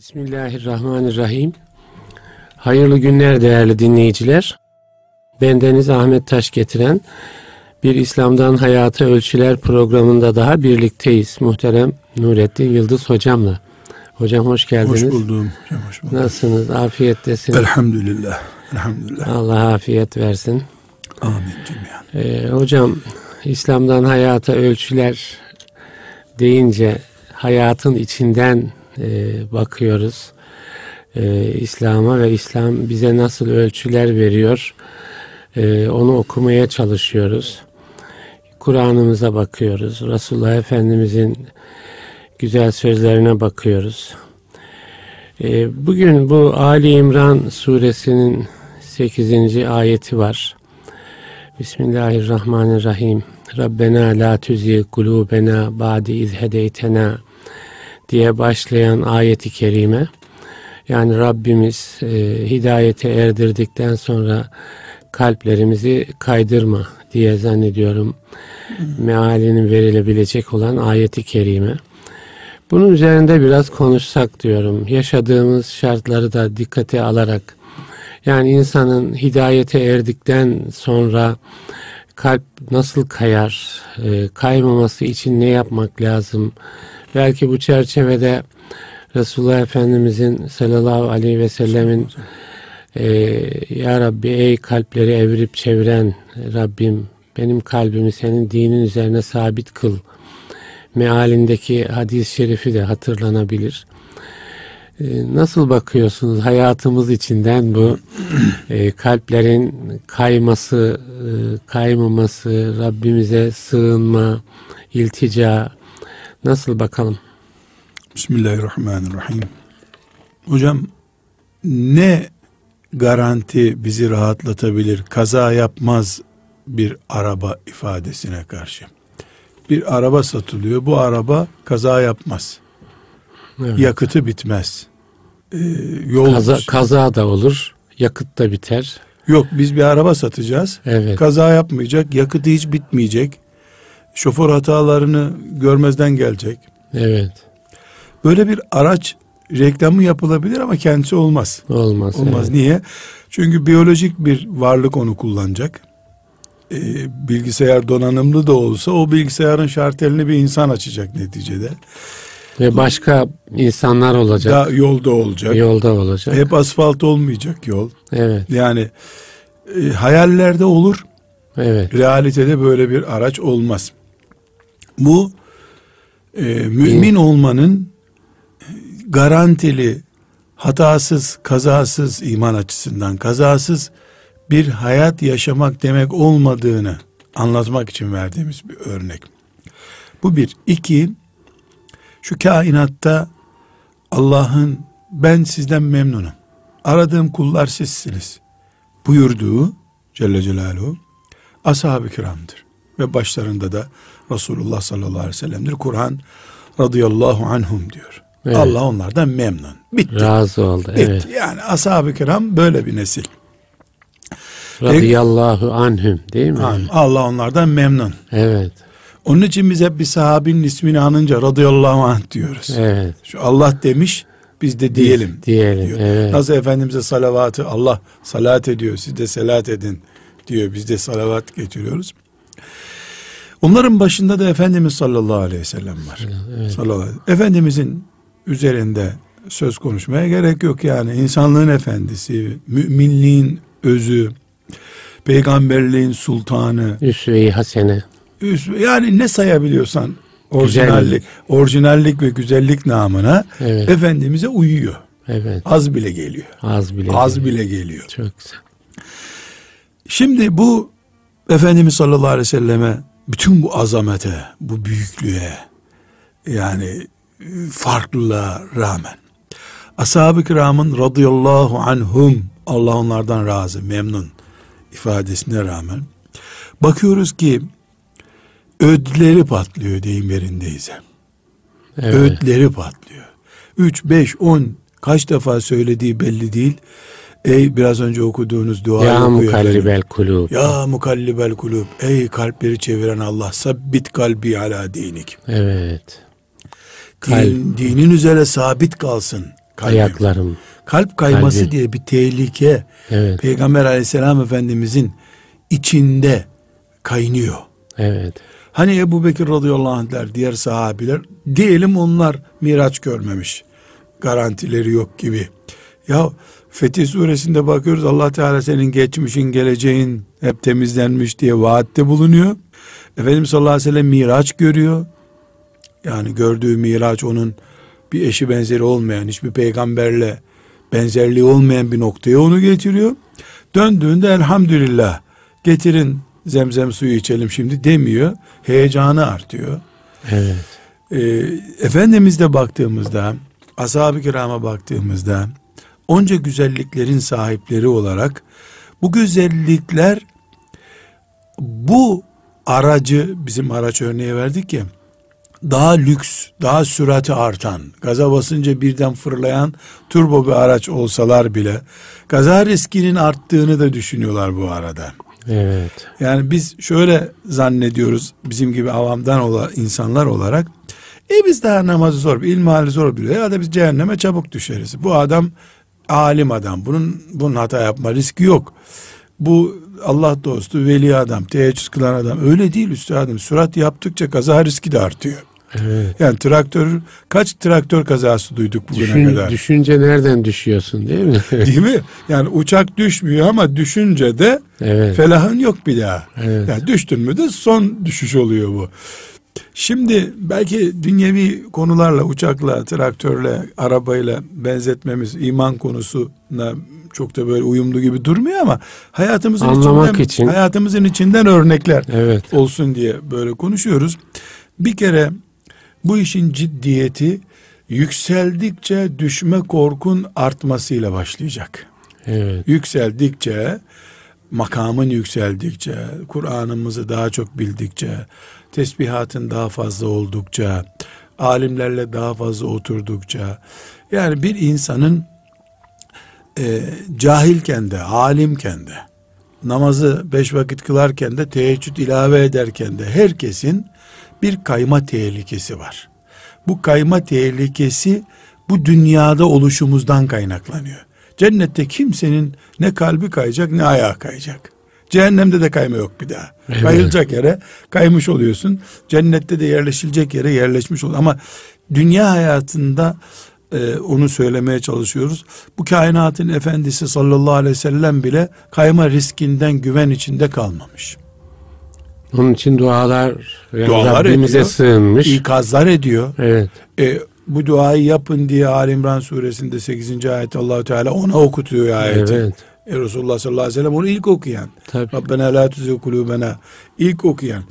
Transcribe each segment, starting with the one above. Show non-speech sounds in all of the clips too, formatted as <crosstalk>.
Bismillahirrahmanirrahim. Hayırlı günler değerli dinleyiciler. Bendeniz Ahmet Taş getiren bir İslam'dan Hayata Ölçüler programında daha birlikteyiz. Muhterem Nurettin Yıldız hocamla. Hocam hoş geldiniz. Hoş buldum. Hocam, hoş buldum. Nasılsınız? Afiyettesiniz. Elhamdülillah. Elhamdülillah. Allah afiyet versin. Amin cemiyen. Ee, hocam İslam'dan Hayata Ölçüler deyince hayatın içinden e, bakıyoruz. E, İslam'a ve İslam bize nasıl ölçüler veriyor e, onu okumaya çalışıyoruz. Kur'an'ımıza bakıyoruz. Resulullah Efendimizin güzel sözlerine bakıyoruz. E, bugün bu Ali İmran suresinin 8. ayeti var. Bismillahirrahmanirrahim. Rabbena la tuzi kulubena ba'di iz hedeytena diye başlayan ayeti kerime yani Rabbimiz e, hidayete erdirdikten sonra kalplerimizi kaydırma diye zannediyorum mealinin verilebilecek olan ayeti kerime. Bunun üzerinde biraz konuşsak diyorum. Yaşadığımız şartları da dikkate alarak yani insanın hidayete erdikten sonra kalp nasıl kayar, e, kaymaması için ne yapmak lazım? Belki bu çerçevede Resulullah Efendimizin sallallahu aleyhi ve sellemin e, Ya Rabbi ey kalpleri evirip çeviren Rabbim benim kalbimi senin dinin üzerine sabit kıl mealindeki hadis-i şerifi de hatırlanabilir. E, nasıl bakıyorsunuz hayatımız içinden bu e, kalplerin kayması, e, kaymaması, Rabbimize sığınma, iltica nasıl bakalım? Bismillahirrahmanirrahim. Hocam ne garanti bizi rahatlatabilir kaza yapmaz bir araba ifadesine karşı. Bir araba satılıyor. Bu araba kaza yapmaz. Evet. Yakıtı bitmez. Ee, yol kaza, kaza da olur. Yakıt da biter. Yok biz bir araba satacağız. Evet. Kaza yapmayacak. Yakıtı hiç bitmeyecek. Şoför hatalarını görmezden gelecek. Evet. Böyle bir araç reklamı yapılabilir ama kendisi olmaz. Olmaz. Olmaz. Evet. Niye? Çünkü biyolojik bir varlık onu kullanacak. Ee, bilgisayar donanımlı da olsa o bilgisayarın şartelini bir insan açacak neticede. Ve başka insanlar olacak. Da yolda olacak. Yolda olacak. Hep asfalt olmayacak yol. Evet. Yani e, hayallerde olur. Evet. Realitede böyle bir araç olmaz. Bu e, mümin olmanın garantili, hatasız, kazasız iman açısından kazasız bir hayat yaşamak demek olmadığını anlatmak için verdiğimiz bir örnek. Bu bir. iki şu kainatta Allah'ın ben sizden memnunum. Aradığım kullar sizsiniz. Buyurduğu Celle Celaluhu ashab-ı kiramdır. Ve başlarında da Resulullah sallallahu aleyhi ve sellem'dir. Kur'an radıyallahu anhum diyor. Evet. Allah onlardan memnun. Bitti. Razı oldu. Bitti. Evet. Yani ashab-ı kiram böyle bir nesil. Radıyallahu anhum değil mi? Allah onlardan memnun. Evet. Onun için biz hep bir sahabinin ismini anınca radıyallahu anh diyoruz. Evet. Şu Allah demiş biz de diyelim. Biz diyelim. Diyor. Evet. Nasıl Efendimiz'e salavatı Allah salat ediyor siz de selat edin diyor. Biz de salavat getiriyoruz. Onların başında da Efendimiz sallallahu aleyhi ve sellem var. Evet. Sallallahu aleyhi. Efendimizin üzerinde söz konuşmaya gerek yok yani. insanlığın efendisi, müminliğin özü, peygamberliğin sultanı. Üsve-i hasene. Üsve, yani ne sayabiliyorsan orijinallik, güzellik. orijinallik ve güzellik namına evet. Efendimiz'e uyuyor. Evet. Az bile geliyor. Az bile. Az geliyor. bile geliyor. Çok güzel. Şimdi bu Efendimiz sallallahu aleyhi ve selleme bütün bu azamete, bu büyüklüğe yani farklılığa rağmen ashab-ı kiramın radıyallahu anhum Allah onlardan razı, memnun ifadesine rağmen bakıyoruz ki ödleri patlıyor deyim yerindeyse. Evet. Ödleri patlıyor. 3, 5, 10 kaç defa söylediği belli değil. Ey biraz önce okuduğunuz dua Ya mukallibel kulub. Ya mukallibel kulub. Ey kalpleri çeviren Allah sabbit kalbi ala dinik. Evet. Din, dinin üzere sabit kalsın kalbim. Ayaklarım. Kalp kayması Kalbim. diye bir tehlike Evet. Peygamber aleyhisselam efendimizin içinde kaynıyor. Evet. Hani Ebu Bekir radıyallahu anh'ler diğer sahabiler diyelim onlar miraç görmemiş. Garantileri yok gibi. Ya Fetih suresinde bakıyoruz Allah Teala senin geçmişin geleceğin hep temizlenmiş diye vaatte bulunuyor. Efendimiz sallallahu aleyhi ve sellem miraç görüyor. Yani gördüğü miraç onun bir eşi benzeri olmayan hiçbir peygamberle benzerliği olmayan bir noktaya onu getiriyor. Döndüğünde elhamdülillah getirin zemzem suyu içelim şimdi demiyor. Heyecanı artıyor. Evet. Ee, Efendimiz'de baktığımızda, ashab-ı kirama baktığımızda onca güzelliklerin sahipleri olarak bu güzellikler bu aracı bizim araç örneği verdik ya daha lüks, daha sürati artan, gaza basınca birden fırlayan turbo bir araç olsalar bile gaza riskinin arttığını da düşünüyorlar bu arada. Evet. Yani biz şöyle zannediyoruz bizim gibi avamdan olan insanlar olarak e biz daha namazı zor, ilmihali zor biliyor ya da biz cehenneme çabuk düşeriz. Bu adam alim adam. Bunun bunun hata yapma riski yok. Bu Allah dostu, veli adam, teheccüd kılan adam. Öyle değil üstadım. Sürat yaptıkça kaza riski de artıyor. Evet. Yani traktör kaç traktör kazası duyduk bugüne Düşün, kadar. düşünce nereden düşüyorsun değil mi? <laughs> Değil mi? Yani uçak düşmüyor ama düşünce de evet. felahın yok bir daha. Evet. Yani düştün mü de son düşüş oluyor bu. Şimdi belki dünyevi konularla, uçakla, traktörle, arabayla benzetmemiz iman konusuna çok da böyle uyumlu gibi durmuyor ama hayatımızın Anlamak içinden, için. hayatımızın içinden örnekler Evet. olsun diye böyle konuşuyoruz. Bir kere bu işin ciddiyeti yükseldikçe düşme korkun artmasıyla başlayacak Evet. yükseldikçe, makamın yükseldikçe, Kur'an'ımızı daha çok bildikçe, tesbihatın daha fazla oldukça, alimlerle daha fazla oturdukça, yani bir insanın e, cahilken de, alimken de, namazı beş vakit kılarken de, teheccüd ilave ederken de herkesin bir kayma tehlikesi var. Bu kayma tehlikesi bu dünyada oluşumuzdan kaynaklanıyor. Cennette kimsenin ne kalbi kayacak ne ayağı kayacak. Cehennemde de kayma yok bir daha. Evet. Kayılacak yere kaymış oluyorsun. Cennette de yerleşilecek yere yerleşmiş ol. Ama dünya hayatında e, onu söylemeye çalışıyoruz. Bu kainatın efendisi sallallahu aleyhi ve sellem bile kayma riskinden güven içinde kalmamış. Onun için dualar, Dualar Rabbimize ediyor. sığınmış. İkazlar ediyor. Evet. E, bu duayı yapın diye Ali İmran suresinde 8. ayet Allahu Teala ona okutuyor ayeti. Evet. E, Resulullah sallallahu aleyhi ve sellem onu ilk okuyan. Tabii. Rabbena la tuzigh kulubena ilk okuyan.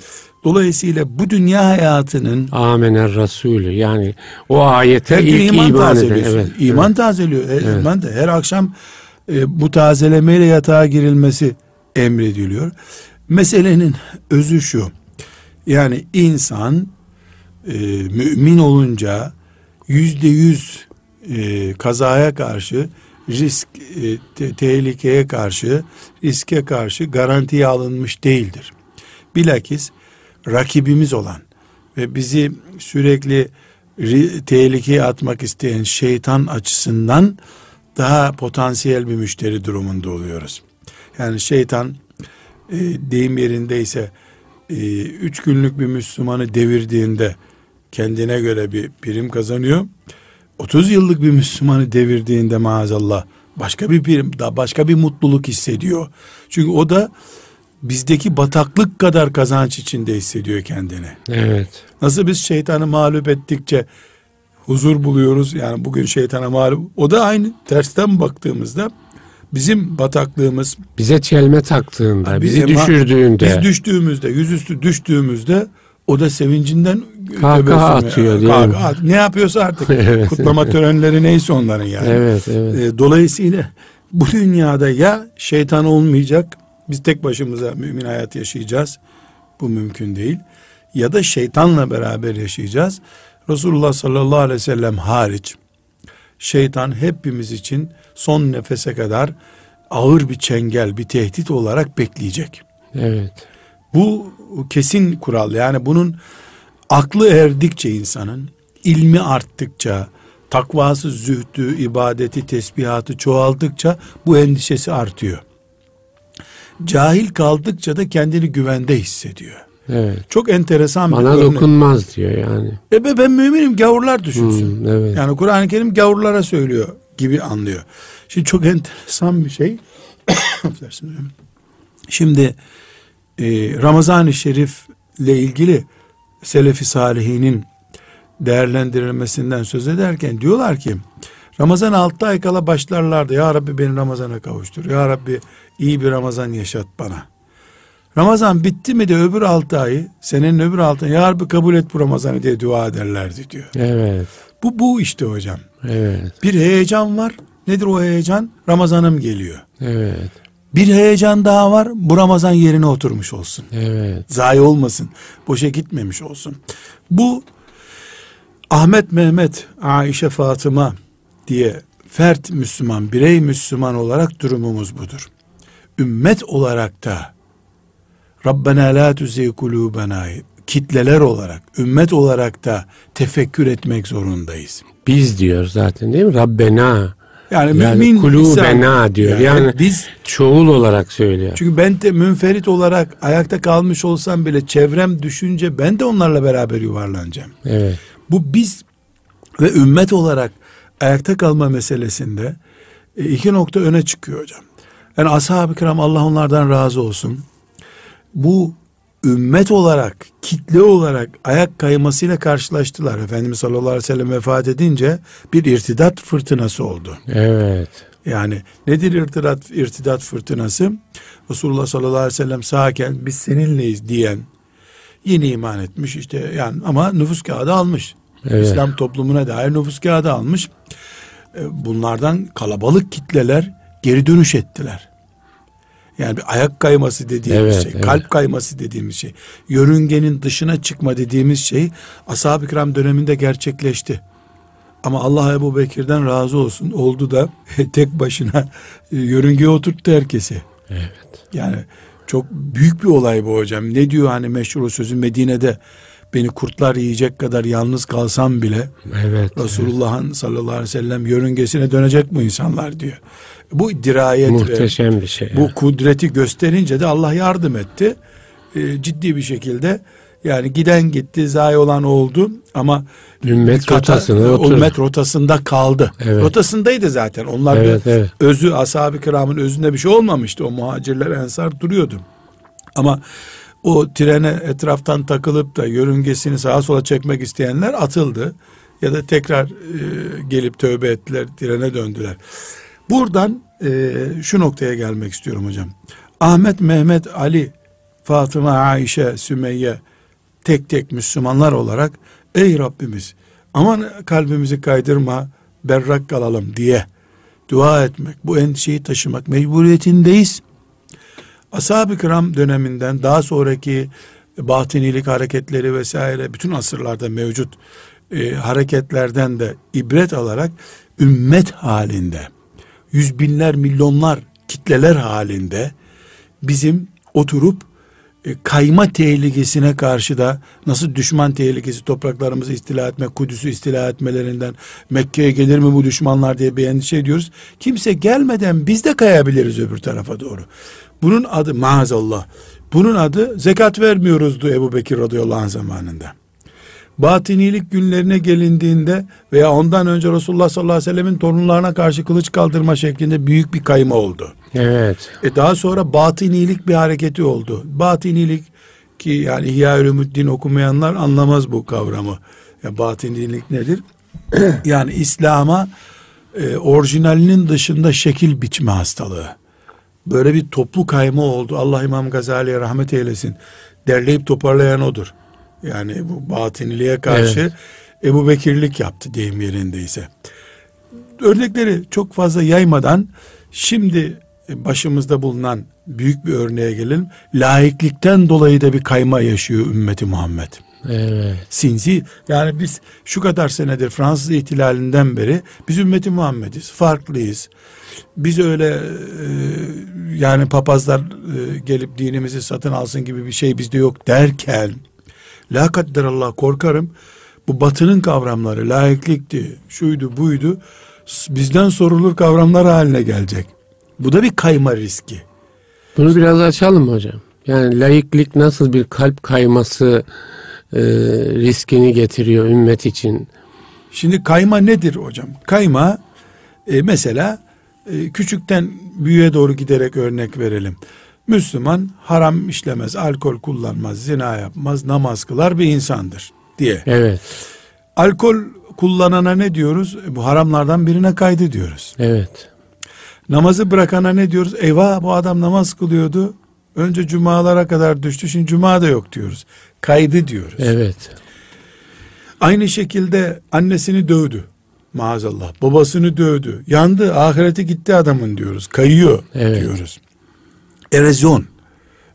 Dolayısıyla bu dünya hayatının Amener Resulü yani o ayete ilk iman, iman eden. Evet. İman tazeliyor. E, iman da her akşam e, bu tazelemeyle yatağa girilmesi emrediliyor. Meselenin özü şu. Yani insan e, mümin olunca yüzde yüz e, kazaya karşı risk e, te- tehlikeye karşı riske karşı garantiye alınmış değildir. Bilakis rakibimiz olan ve bizi sürekli ri- tehlikeye atmak isteyen şeytan açısından daha potansiyel bir müşteri durumunda oluyoruz. Yani şeytan e, deyim yerindeyse e, üç günlük bir Müslümanı devirdiğinde kendine göre bir prim kazanıyor. 30 yıllık bir Müslümanı devirdiğinde maazallah başka bir prim, daha başka bir mutluluk hissediyor. Çünkü o da bizdeki bataklık kadar kazanç içinde hissediyor kendini. Evet. Nasıl biz şeytanı mağlup ettikçe huzur buluyoruz. Yani bugün şeytana mağlup. O da aynı tersten baktığımızda bizim bataklığımız Bize çelme taktığında, bizi düşürdüğünde biz düştüğümüzde, yüzüstü düştüğümüzde o da sevincinden Kahkaha atıyor? Kahkaha at- Ne yapıyorsa artık <laughs> Evet. kutlama törenleri neyse onların yani. Evet, evet. E, dolayısıyla bu dünyada ya şeytan olmayacak, biz tek başımıza mümin hayat yaşayacağız. Bu mümkün değil. Ya da şeytanla beraber yaşayacağız. Resulullah sallallahu aleyhi ve sellem hariç şeytan hepimiz için son nefese kadar ağır bir çengel, bir tehdit olarak bekleyecek. evet. Bu kesin kural. Yani bunun aklı erdikçe insanın, ilmi arttıkça, takvası, zühdü, ibadeti, tesbihatı çoğaldıkça bu endişesi artıyor. Cahil kaldıkça da kendini güvende hissediyor. Evet. Çok enteresan Bana bir örnek. dokunmaz diyor yani. E be, ben müminim gavurlar düşünsün. Hmm, evet. Yani Kur'an-ı Kerim gavurlara söylüyor gibi anlıyor. Şimdi çok <laughs> enteresan bir şey. <coughs> Şimdi e, Ramazan-ı Şerif ile ilgili Selefi Salihinin değerlendirilmesinden söz ederken diyorlar ki Ramazan 6 ay kala başlarlardı. Ya Rabbi beni Ramazan'a kavuştur. Ya Rabbi iyi bir Ramazan yaşat bana. Ramazan bitti mi de öbür 6 ayı senenin öbür 6 ayı Ya Rabbi kabul et bu Ramazan'ı diye dua ederlerdi diyor. Evet. Bu bu işte hocam. Evet. Bir heyecan var. Nedir o heyecan? Ramazanım geliyor. Evet. Bir heyecan daha var. Bu Ramazan yerine oturmuş olsun. Evet. Zayi olmasın. Boşa gitmemiş olsun. Bu Ahmet Mehmet, Aişe Fatıma diye fert Müslüman, birey Müslüman olarak durumumuz budur. Ümmet olarak da Rabbena la tuzigh kulubena kitleler olarak, ümmet olarak da tefekkür etmek zorundayız. Biz diyor zaten değil mi? Rabbena. Yani, Yani mümin kulubena diyor. Yani biz Çoğul olarak söylüyor. çünkü ben de münferit olarak ayakta kalmış olsam bile çevrem düşünce ben de onlarla beraber yuvarlanacağım. Evet. Bu biz ve ümmet olarak ayakta kalma meselesinde e, iki nokta öne çıkıyor hocam. Yani ashab-ı kiram Allah onlardan razı olsun. Bu ümmet olarak, kitle olarak ayak kaymasıyla karşılaştılar. Efendimiz sallallahu aleyhi ve sellem vefat edince bir irtidat fırtınası oldu. Evet. Yani nedir irtidat, irtidat fırtınası? Resulullah sallallahu aleyhi ve sellem sağken biz seninleyiz diyen yeni iman etmiş işte yani ama nüfus kağıdı almış. Evet. İslam toplumuna dair nüfus kağıdı almış. E, Bunlardan kalabalık kitleler geri dönüş ettiler. Yani bir ayak kayması dediğimiz Evet, şey, evet. kalp kayması dediğimiz şey, yörüngenin dışına çıkma dediğimiz şey ashab-ı kiram döneminde gerçekleşti. Ama Allah Ebu Bekir'den razı olsun oldu da <laughs> tek başına e, yörüngeye oturttu herkesi. Evet. Yani çok büyük bir olay bu hocam. Ne diyor hani meşhur sözü Medine'de beni kurtlar yiyecek kadar yalnız kalsam bile Evet. Resulullah'ın sallallahu aleyhi ve sellem yörüngesine dönecek bu insanlar diyor. Bu dirayet ve Muhteşem bir şey. bu kudreti gösterince de Allah yardım etti. Ee, ciddi bir şekilde yani giden gitti, zayi olan oldu ama Ümmet kata- rotasına oturdu. ümmet rotasında kaldı. Evet. Rotasındaydı zaten. Onlar Evet, evet. özü ashab-ı kiramın özünde bir şey olmamıştı. O muhacirler ensar duruyordu. Ama o trene etraftan takılıp da yörüngesini sağa sola çekmek isteyenler atıldı. Ya da tekrar e, gelip tövbe ettiler, trene döndüler. Buradan e, şu noktaya gelmek istiyorum hocam. Ahmet, Mehmet, Ali, Fatıma, Ayşe, Sümeyye tek tek Müslümanlar olarak ey Rabbimiz aman kalbimizi kaydırma berrak kalalım diye dua etmek, bu endişeyi taşımak mecburiyetindeyiz. Ashab-ı kiram döneminden daha sonraki batinilik hareketleri vesaire bütün asırlarda mevcut e, hareketlerden de ibret alarak ümmet halinde yüz binler milyonlar kitleler halinde bizim oturup e, kayma tehlikesine karşı da nasıl düşman tehlikesi topraklarımızı istila etme, Kudüs'ü istila etmelerinden Mekke'ye gelir mi bu düşmanlar diye bir endişe ediyoruz. Kimse gelmeden biz de kayabiliriz öbür tarafa doğru. Bunun adı maazallah. Bunun adı zekat vermiyoruzdu Ebu Bekir radıyallahu anh zamanında. Batinilik günlerine gelindiğinde veya ondan önce Resulullah sallallahu aleyhi ve sellemin torunlarına karşı kılıç kaldırma şeklinde büyük bir kayma oldu. Evet. E daha sonra batinilik bir hareketi oldu. Batinilik ki yani İhya Ulumuddin okumayanlar anlamaz bu kavramı. Ya batinilik nedir? <clears throat> yani İslam'a e, orijinalinin dışında şekil biçme hastalığı. Böyle bir toplu kayma oldu. Allah İmam Gazali'ye rahmet eylesin. Derleyip toparlayan odur. Yani bu batiniliğe karşı Evet. Ebu Bekirlik yaptı deyim yerindeyse. Örnekleri çok fazla yaymadan şimdi başımızda bulunan büyük bir örneğe gelelim. Laiklikten dolayı da bir kayma yaşıyor ümmeti Muhammed. Evet. Sinsi yani biz şu kadar senedir Fransız ihtilalinden beri biz ümmeti Muhammediz. Farklıyız. Biz öyle e, yani papazlar e, gelip dinimizi satın alsın gibi bir şey bizde yok derken la Allah korkarım Bu batının kavramları laiklikti, şuydu buydu bizden sorulur kavramlar haline gelecek. Bu da bir kayma riski. Bunu biraz açalım mı hocam? Yani laiklik nasıl bir kalp kayması e, riskini getiriyor ümmet için? Şimdi kayma nedir hocam? Kayma e, mesela e, küçükten büyüğe doğru giderek örnek verelim. Müslüman haram işlemez, alkol kullanmaz, zina yapmaz, namaz kılar bir insandır diye. Evet. Alkol kullanana ne diyoruz? E, bu haramlardan birine kaydı diyoruz. Evet. Namazı bırakana ne diyoruz? Eyvah bu adam namaz kılıyordu. Önce cumalara kadar düştü. Şimdi cuma da yok diyoruz. Kaydı diyoruz. Evet. Aynı şekilde annesini dövdü. Maazallah. Babasını dövdü. Yandı. Ahirete gitti adamın diyoruz. Kayıyor evet. diyoruz. Erozyon.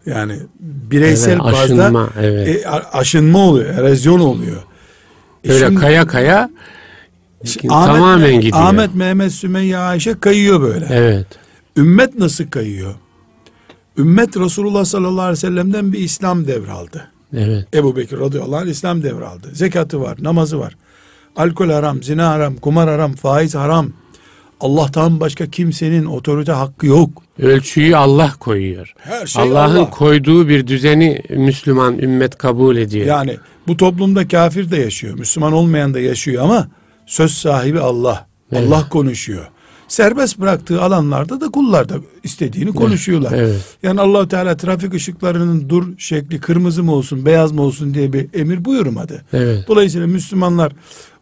Yani bireysel evet, aşınma, bazda evet. e, aşınma oluyor. Erozyon oluyor. E Öyle şimdi, kaya kaya Ahmet, tamamen gidiyor. Ahmet, Mehmet, Sümeyye, Ayşe kayıyor böyle. Evet. Ümmet nasıl kayıyor? Ümmet Resulullah sallallahu aleyhi ve sellem'den bir İslam devraldı. Evet. Ebu Bekir radıyallahu anh İslam devraldı. Zekatı var, namazı var. Alkol haram, zina haram, kumar haram, faiz haram. Allah'tan başka kimsenin otorite hakkı yok. Ölçüyü Allah koyuyor. Her şey Allah'ın Allah. koyduğu bir düzeni Müslüman ümmet kabul ediyor. Yani bu toplumda kafir de yaşıyor, Müslüman olmayan da yaşıyor ama söz sahibi Allah. Evet. Allah konuşuyor. Serbest bıraktığı alanlarda da kullar da istediğini konuşuyorlar. Evet. Yani Allahu Teala trafik ışıklarının dur şekli kırmızı mı olsun, beyaz mı olsun diye bir emir buyurmadı. Evet. Dolayısıyla Müslümanlar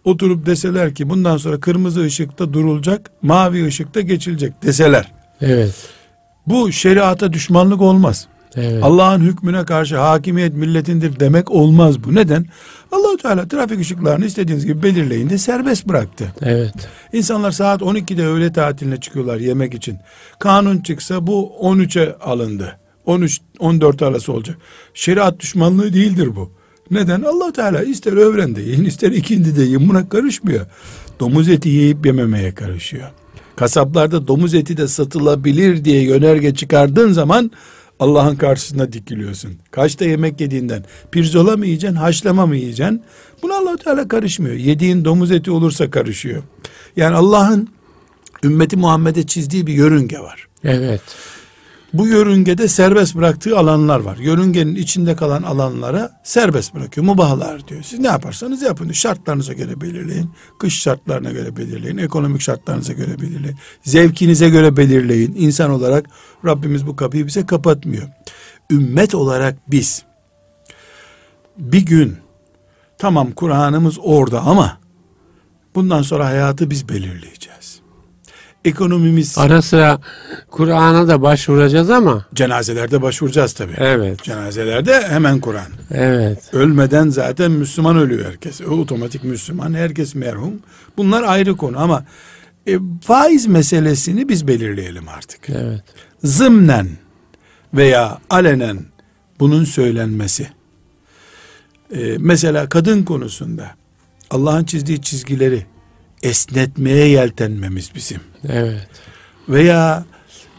oturup deseler ki bundan sonra kırmızı ışıkta durulacak, mavi ışıkta geçilecek deseler. Evet. Bu şeriata düşmanlık olmaz. Evet. Allah'ın hükmüne karşı hakimiyet milletindir demek olmaz bu. Neden? Allahu Teala trafik ışıklarını istediğiniz gibi belirleyin de serbest bıraktı. Evet. İnsanlar saat 12'de öğle tatiline çıkıyorlar yemek için. Kanun çıksa bu 13'e alındı. 13 14 arası olacak. Şeriat düşmanlığı değildir bu. Neden? allah Teala ister öğrende yiyin ister ikindi de yiyin buna karışmıyor. Domuz eti yiyip yememeye karışıyor. Kasaplarda domuz eti de satılabilir diye yönerge çıkardığın zaman Allah'ın karşısına dikiliyorsun. Kaçta yemek yediğinden pirzola mı yiyeceksin, haşlama mı yiyeceksin? Buna allah Teala karışmıyor. Yediğin domuz eti olursa karışıyor. Yani Allah'ın ümmeti Muhammed'e çizdiği bir yörünge var. Evet. Bu yörüngede serbest bıraktığı alanlar var. Yörüngenin içinde kalan alanlara serbest bırakıyor. Mubahlar diyor. Siz ne yaparsanız yapın. Şartlarınıza göre belirleyin. Kış şartlarına göre belirleyin. Ekonomik şartlarınıza göre belirleyin. Zevkinize göre belirleyin. İnsan olarak Rabbimiz bu kapıyı bize kapatmıyor. Ümmet olarak biz bir gün tamam Kur'an'ımız orada ama bundan sonra hayatı biz belirleyeceğiz ekonomimiz... Ara sıra Kur'an'a da başvuracağız ama... Cenazelerde başvuracağız tabii. Evet. Cenazelerde hemen Kur'an. Evet. Ölmeden zaten Müslüman ölüyor herkes. Otomatik Müslüman, herkes merhum. Bunlar ayrı konu ama e, faiz meselesini biz belirleyelim artık. Evet. Zımnen veya alenen bunun söylenmesi. E, mesela kadın konusunda Allah'ın çizdiği çizgileri esnetmeye yeltenmemiz bizim. Evet. Veya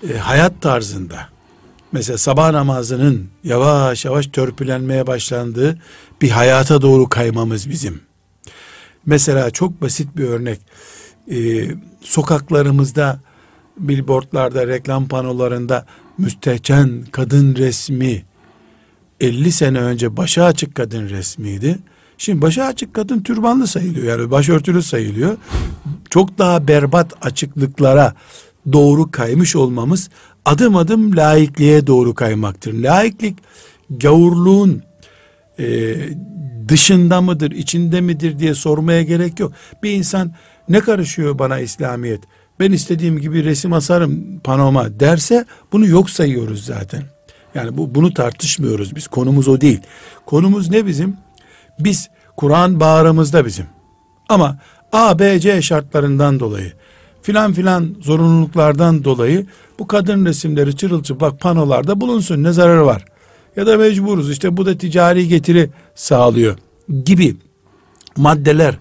e, hayat tarzında mesela sabah namazının yavaş yavaş törpülenmeye başlandığı bir hayata doğru kaymamız bizim. Mesela çok basit bir örnek. E, sokaklarımızda billboardlarda, reklam panolarında müstehcen kadın resmi 50 sene önce başa açık kadın resmiydi. Şimdi başı açık kadın türbanlı sayılıyor yani başörtülü sayılıyor. Çok daha berbat açıklıklara doğru kaymış olmamız adım adım laikliğe doğru kaymaktır. Laiklik gavurluğun e, dışında mıdır, içinde midir diye sormaya gerek yok. Bir insan ne karışıyor bana İslamiyet? Ben istediğim gibi resim asarım panoma derse bunu yok sayıyoruz zaten. Yani bu bunu tartışmıyoruz biz. Konumuz o değil. Konumuz ne bizim? Biz Kur'an bağrımızda bizim. Ama A, B, C şartlarından dolayı filan filan zorunluluklardan dolayı bu kadın resimleri çırılçıplak panolarda bulunsun ne zararı var? Ya da mecburuz işte bu da ticari getiri sağlıyor gibi maddeler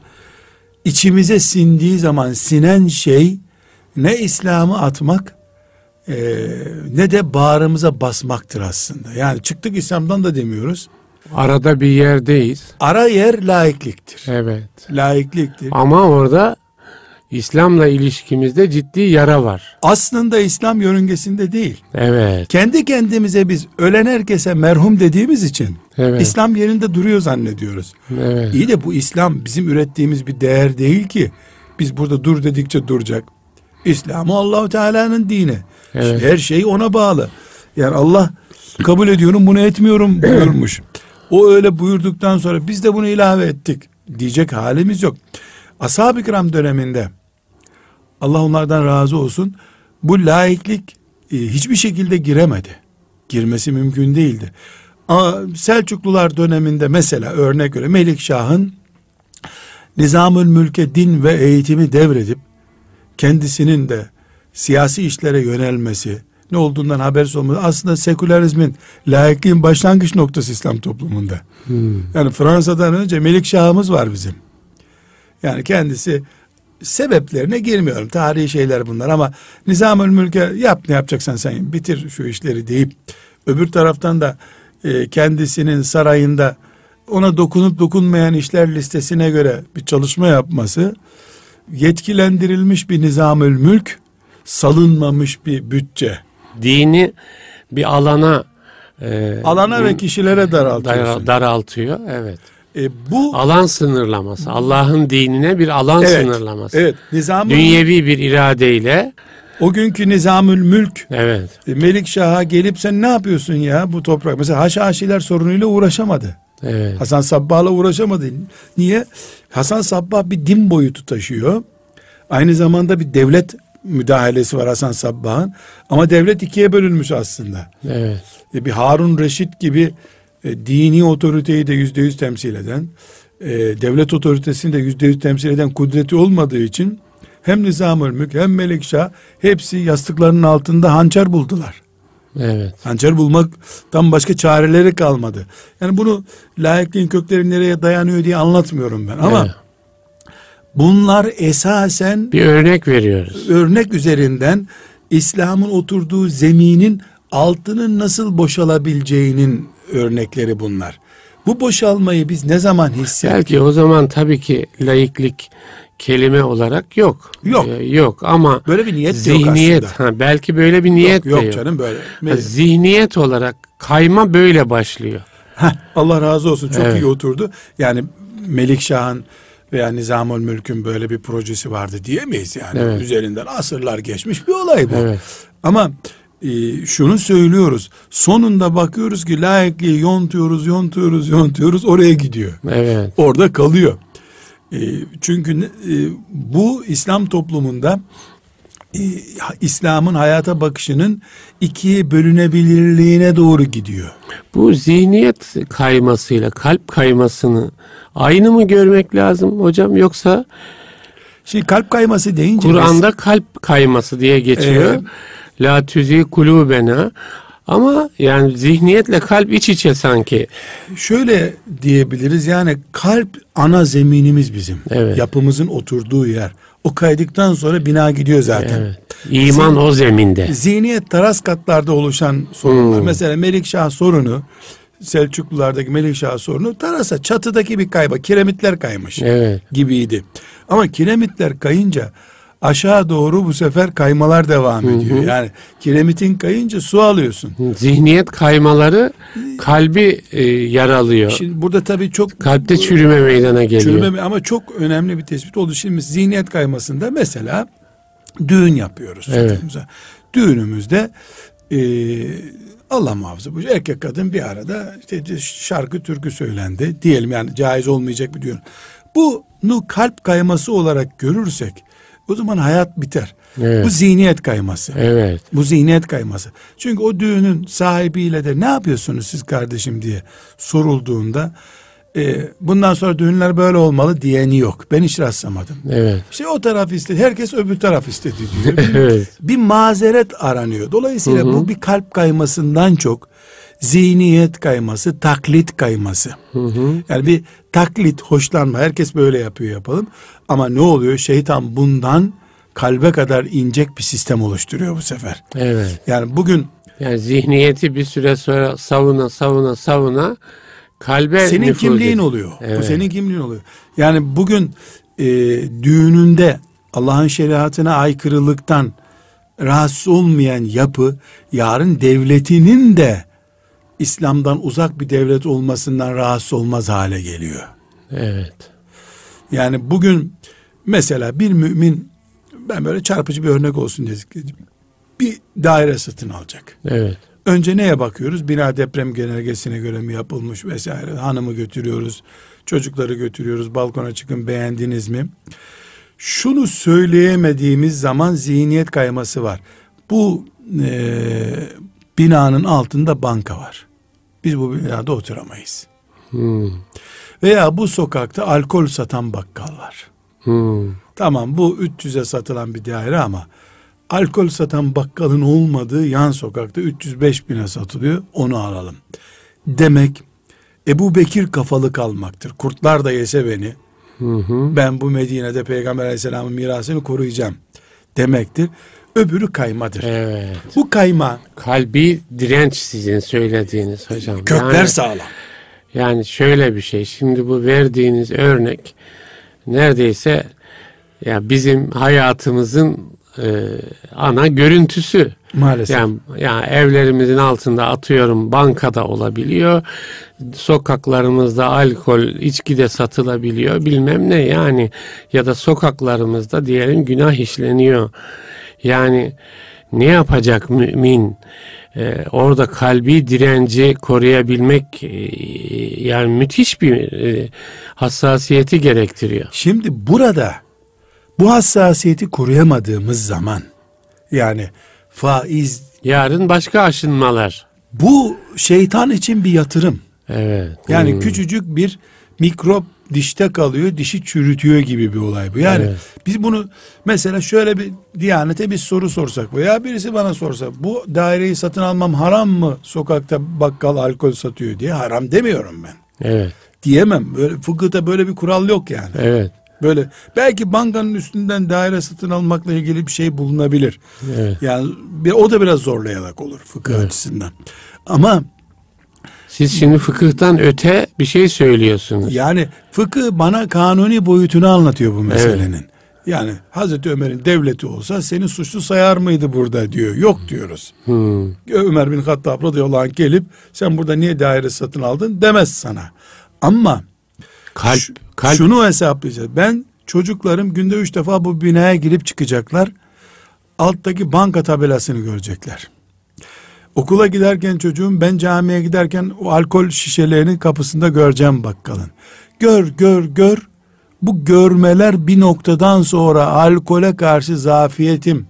içimize sindiği zaman sinen şey ne İslam'ı atmak e, ne de bağrımıza basmaktır aslında. Yani çıktık İslam'dan da demiyoruz. Arada bir yerdeyiz. Ara yer laikliktir. Evet. Laikliktir. Ama orada İslam'la ilişkimizde ciddi yara var. Aslında İslam yörüngesinde değil. Evet. Kendi kendimize biz ölen herkese merhum dediğimiz için Evet. İslam yerinde duruyor zannediyoruz. Evet. İyi de bu İslam bizim ürettiğimiz bir değer değil ki. Biz burada dur dedikçe duracak. İslam Allahu Teala'nın dini. Evet. Her şey ona bağlı. Yani Allah kabul ediyorum bunu etmiyorum buyurmuş. O öyle buyurduktan sonra biz de bunu ilave ettik diyecek halimiz yok. Ashab-ı kiram döneminde Allah onlardan razı olsun bu laiklik e, hiçbir şekilde giremedi. Girmesi mümkün değildi. Ama Selçuklular döneminde mesela örnek göre Melikşah'ın Nizamül Mülk'e din ve eğitimi devredip kendisinin de siyasi işlere yönelmesi, ne olduğundan habersiz olması aslında sekülerizmin, laikliğin başlangıç noktası İslam toplumunda. Hmm. Yani Fransa'dan önce Melikşah'ımız var bizim. Yani kendisi sebeplerine girmiyorum. Tarihi şeyler bunlar ama Nizamül Mülk'e yap ne yapacaksan sen bitir şu işleri deyip öbür taraftan da e, kendisinin sarayında ona dokunup dokunmayan işler listesine göre bir çalışma yapması yetkilendirilmiş bir nizamül mülk salınmamış bir bütçe Dini bir alana e, alana ve kişilere daraltıyorsun. dar- daraltıyor. Evet. E, bu Alan sınırlaması. Allah'ın dinine bir alan evet, sınırlaması. evet nizamül Dünyevi bir iradeyle o günkü nizamül mülk evet. e, Melik Şah'a gelip sen ne yapıyorsun ya bu toprak mesela Haşhaşiler sorunuyla uğraşamadı. Evet. Hasan Sabbah'la uğraşamadı. Niye? Hasan Sabbah bir din boyutu taşıyor. Aynı zamanda bir devlet müdahalesi var Hasan Sabbah'ın. Ama devlet ikiye bölünmüş aslında. Evet. E, bir Harun Reşit gibi e, dini otoriteyi de yüzde yüz temsil eden, e, devlet otoritesini de yüzde yüz temsil eden kudreti olmadığı için hem Nizamül Mülk hem Melikşah hepsi yastıklarının altında hançer buldular. Evet. Hançer bulmaktan başka çareleri kalmadı. Yani bunu layıklığın kökleri nereye dayanıyor diye anlatmıyorum ben. Ama Evet. Bunlar esasen Bir örnek veriyoruz. örnek üzerinden İslam'ın oturduğu zeminin altının nasıl boşalabileceğinin örnekleri bunlar. Bu boşalmayı biz ne zaman hissettik? Belki o zaman tabii ki laiklik kelime olarak yok. Yok. Ee, yok ama Böyle bir niyet de yok zihniyet aslında. ha, belki böyle bir niyet yok, de yok yok. canım böyle. Ha, zihniyet olarak kayma böyle başlıyor. Heh, Allah razı olsun çok Evet. iyi oturdu. Yani Melikşah'ın veya Nizamül Mülk'ün böyle bir projesi vardı diyemeyiz yani. Evet. Üzerinden asırlar geçmiş bir olay bu. Evet. Ama e, şunu söylüyoruz. Sonunda bakıyoruz ki layıklığı yontuyoruz, yontuyoruz, yontuyoruz oraya gidiyor. Evet. Orada kalıyor. E, çünkü e, bu İslam toplumunda e, İslam'ın hayata bakışının ikiye bölünebilirliğine doğru gidiyor. Bu zihniyet kaymasıyla kalp kaymasını aynı mı görmek lazım hocam yoksa Şimdi kalp kayması deyince Kur'an'da kalp kayması diye geçiyor. Evet. La tüzi kulubena ama yani zihniyetle kalp iç içe sanki. biz şöyle diyebiliriz yani kalp ana zeminimiz bizim. Evet. Yapımızın oturduğu yer. O kaydıktan sonra bina gidiyor zaten. Evet. İman o zeminde. Zihniyet taras katlarda oluşan sorunlar. Hmm. Mesela Melikşah sorunu Selçuklulardaki Melikşah sorunu tarasa çatıdaki bir kayba kiremitler kaymış Evet. gibiydi. Ama kiremitler kayınca aşağı doğru bu sefer kaymalar devam ediyor. Yani kiremitin kayınca su alıyorsun. Zihniyet kaymaları kalbi e, yaralıyor. Şimdi burada tabii çok Kalpte çürüme meydana geliyor. çürüme ama çok önemli bir tespit oldu. Şimdi zihniyet kaymasında mesela düğün yapıyoruz Evet. Düğünümüzde e, Allah muhafaza bu erkek kadın bir arada işte şarkı türkü söylendi diyelim yani caiz olmayacak bir düğün. Bunu kalp kayması olarak görürsek o zaman hayat biter. Evet. Bu zihniyet kayması. Evet. Bu zihniyet kayması. Çünkü o düğünün sahibiyle de ne yapıyorsunuz siz kardeşim diye sorulduğunda e, bundan sonra düğünler böyle olmalı diyeni yok. Ben hiç rastlamadım. Evet. İşte o taraf istedi. Herkes öbür taraf istedi diyor. Bir- <laughs> Evet. bir mazeret aranıyor. Dolayısıyla bu bir kalp kaymasından çok zihniyet kayması, taklit kayması. Yani bir taklit, hoşlanma. Herkes böyle yapıyor yapalım. Ama ne oluyor? Şeytan bundan kalbe kadar incek bir sistem oluşturuyor bu sefer. Evet. Yani bugün Yani zihniyeti bir süre sonra savuna savuna savuna Kalbe senin nüfuz kimliğin ediyor. oluyor. Bu Evet. senin kimliğin oluyor. Yani bugün e, düğününde Allah'ın şeriatına aykırılıktan rahatsız olmayan yapı yarın devletinin de İslam'dan uzak bir devlet olmasından rahatsız olmaz hale geliyor. Evet. Yani bugün mesela bir mümin ben böyle çarpıcı bir örnek olsun diye zikredeyim. bir daire satın alacak. Evet. Önce neye bakıyoruz? Bina deprem genelgesine göre mi yapılmış vesaire. Hanımı götürüyoruz, çocukları götürüyoruz, balkona çıkın beğendiniz mi? Şunu söyleyemediğimiz zaman zihniyet kayması var. Bu eee, binanın altında banka var. Biz bu binada oturamayız. Hmm. Veya bu sokakta alkol satan bakkal var. Hmm. Tamam bu 300'e satılan bir daire ama alkol satan bakkalın olmadığı yan sokakta 305 bine satılıyor onu alalım. Demek Ebu Bekir kafalı kalmaktır. Kurtlar da yese beni Hı hı. ben bu Medine'de Peygamber aleyhisselamın mirasını koruyacağım demektir. Öbürü kaymadır. Evet. Bu kayma Kalbi direnç sizin söylediğiniz hocam. kökler Yani- sağlam. Yani şöyle bir şey. Şimdi bu verdiğiniz örnek neredeyse ya bizim hayatımızın e, ana görüntüsü. Maalesef. Yani, yani evlerimizin altında atıyorum bankada olabiliyor. Sokaklarımızda alkol, içki de satılabiliyor. Bilmem ne yani ya da sokaklarımızda diyelim günah işleniyor. Yani ne yapacak mümin? Ee, orada kalbi direnci koruyabilmek e, yani müthiş bir e, hassasiyeti gerektiriyor. Şimdi burada bu hassasiyeti koruyamadığımız zaman yani faiz Yarın başka aşınmalar. bu şeytan için bir yatırım. Evet. Yani Hmm. küçücük bir mikrop dişte kalıyor, dişi çürütüyor gibi bir olay bu. Yani Evet. biz bunu mesela şöyle bir Diyanete bir soru sorsak veya birisi bana sorsa bu daireyi satın almam haram mı sokakta bakkal alkol satıyor diye haram demiyorum ben. Evet. Diyemem. Böyle fıkıhta böyle bir kural yok yani. Evet. Böyle belki bankanın üstünden daire satın almakla ilgili bir şey bulunabilir. Evet. Yani bir, o da biraz zorlayarak olur fıkıh Evet. açısından. Ama Siz şimdi fıkıhtan öte bir şey söylüyorsunuz. Yani fıkıh bana kanuni boyutunu anlatıyor bu meselenin. Yani Hazreti Ömer'in devleti olsa seni suçlu sayar mıydı burada diyor. Yok diyoruz. Hmm. Ömer bin Hattab radıyallahu anh gelip sen burada niye daire satın aldın demez sana. Ama Kalp, kalp şunu hesaplayacağız. Ben çocuklarım günde üç defa bu binaya girip çıkacaklar. Alttaki banka tabelasını görecekler. Okula giderken çocuğum ben camiye giderken o alkol şişelerinin kapısında göreceğim bakkalın. Gör gör gör bu görmeler bir noktadan sonra alkole karşı zafiyetim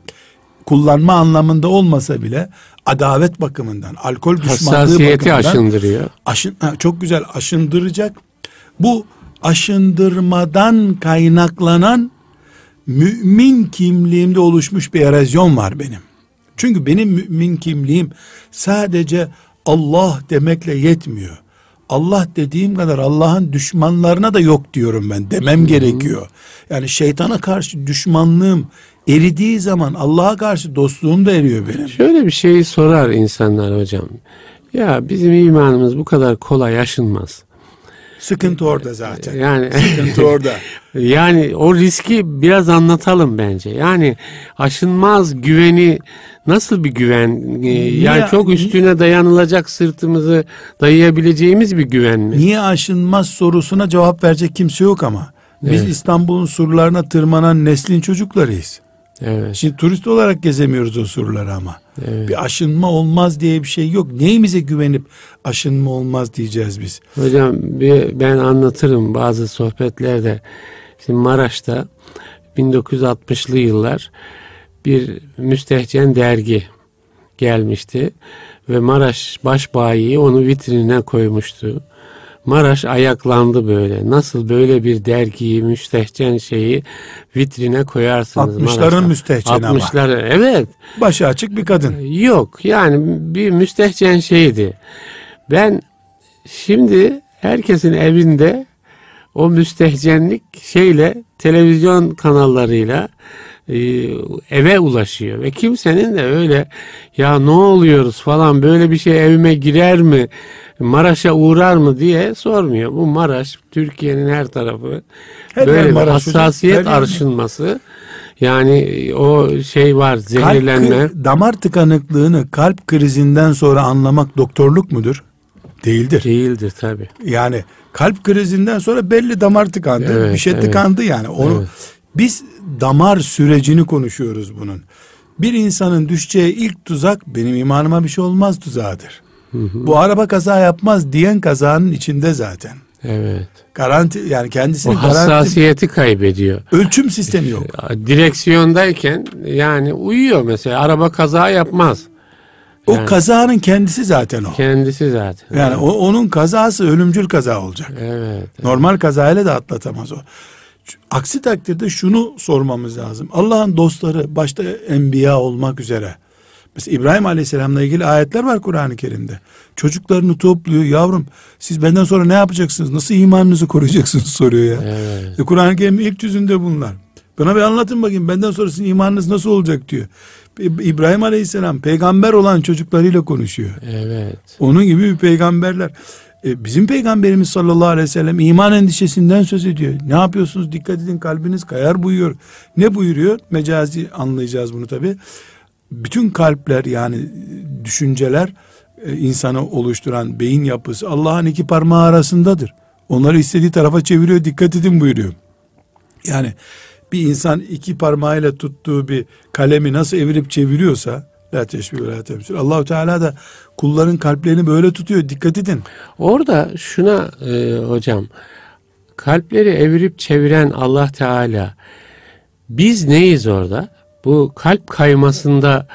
kullanma anlamında olmasa bile adavet bakımından alkol düşmanlığı hassasiyeti bakımından aşındırıyor. aşın, ha, çok güzel aşındıracak. Bu aşındırmadan kaynaklanan mümin kimliğimde oluşmuş bir erozyon var benim. Çünkü benim mümin kimliğim sadece Allah demekle yetmiyor. Allah dediğim kadar Allah'ın düşmanlarına da yok diyorum ben demem gerekiyor. Yani şeytana karşı düşmanlığım eridiği zaman Allah'a karşı dostluğum da eriyor benim. Şöyle bir şeyi sorar insanlar hocam. Ya bizim imanımız bu kadar kolay aşınmaz. Sıkıntı orada zaten. Yani Sıkıntı orada. <laughs> yani o riski biraz anlatalım bence. Yani aşınmaz güveni nasıl bir güven? Ee, Yani çok üstüne dayanılacak sırtımızı dayayabileceğimiz bir güven mi? Niye aşınmaz sorusuna cevap verecek kimse yok ama. Biz Evet. İstanbul'un surlarına tırmanan neslin çocuklarıyız. Evet. Şimdi turist olarak gezemiyoruz o surları ama. Evet. Bir aşınma olmaz diye bir şey yok. Neyimize güvenip aşınma olmaz diyeceğiz biz. Hocam bir, ben anlatırım bazı sohbetlerde. Şimdi Maraş'ta 1960'lı yıllar bir müstehcen dergi gelmişti ve Maraş başbayi onu vitrinine koymuştu. Maraş ayaklandı böyle. Nasıl böyle bir dergiyi, müstehcen şeyi vitrine koyarsınız 60'ların Maraş'ta? müstehceni ama. 60'lar evet. Başı açık bir kadın. Yok yani bir müstehcen şeydi. Ben şimdi herkesin evinde o müstehcenlik şeyle televizyon kanallarıyla e, eve ulaşıyor ve kimsenin de öyle ya ne oluyoruz falan böyle bir şey evime girer mi Maraş'a uğrar mı diye sormuyor. Bu Maraş Türkiye'nin her tarafı Her böyle bir Maraş hocam, hassasiyet yer- arşınması yani o şey var zehirlenme. Kalp damar tıkanıklığını kalp krizinden sonra anlamak doktorluk mudur? Değildir. Değildir tabi. Yani kalp krizinden sonra belli damar tıkandı. Evet, bir şey evet. tıkandı yani. Onu Evet. Biz damar sürecini konuşuyoruz bunun. Bir insanın düşeceği ilk tuzak benim imanıma bir şey olmaz tuzağıdır. Bu araba kaza yapmaz diyen kazanın içinde zaten. Evet. Garanti yani O kendisinin garanti hassasiyeti kaybediyor. ölçüm sistemi yok. <laughs> Direksiyondayken yani uyuyor mesela araba kaza yapmaz. O Yani- kazanın kendisi zaten o. Kendisi zaten. Yani o, onun kazası ölümcül kaza olacak. Evet. Normal kazayla da atlatamaz o. Aksi takdirde şunu sormamız lazım. Allah'ın dostları başta enbiya olmak üzere. Mesela İbrahim Aleyhisselam'la ilgili ayetler var Kur'an-ı Kerim'de. Çocuklarını topluyor. Yavrum siz benden sonra ne yapacaksınız? Nasıl imanınızı koruyacaksınız <laughs> soruyor ya. Evet. E, Kur'an-ı Kerim'in ilk yüzünde bunlar. Bana bir anlatın bakayım benden sonra sizin imanınız nasıl olacak diyor. İ- İbrahim Aleyhisselam peygamber olan çocuklarıyla konuşuyor. Evet. Onun gibi bir peygamberler. E, bizim peygamberimiz sallallahu aleyhi ve sellem iman endişesinden söz ediyor. Ne yapıyorsunuz? Dikkat edin kalbiniz kayar buyuruyor. Ne buyuruyor? Mecazi anlayacağız bunu tabi. Bütün kalpler yani düşünceler e, insanı oluşturan beyin yapısı Allah'ın iki parmağı arasındadır. Onları istediği tarafa çeviriyor. Dikkat edin buyuruyor. Yani bir insan iki parmağıyla tuttuğu bir kalemi nasıl evirip çeviriyorsa la teşbih ve la temsil. Allahu Teala da kulların kalplerini böyle tutuyor. Dikkat edin. Orada şuna e, hocam kalpleri evirip çeviren Allah Teala biz neyiz orada? Bu kalp kaymasında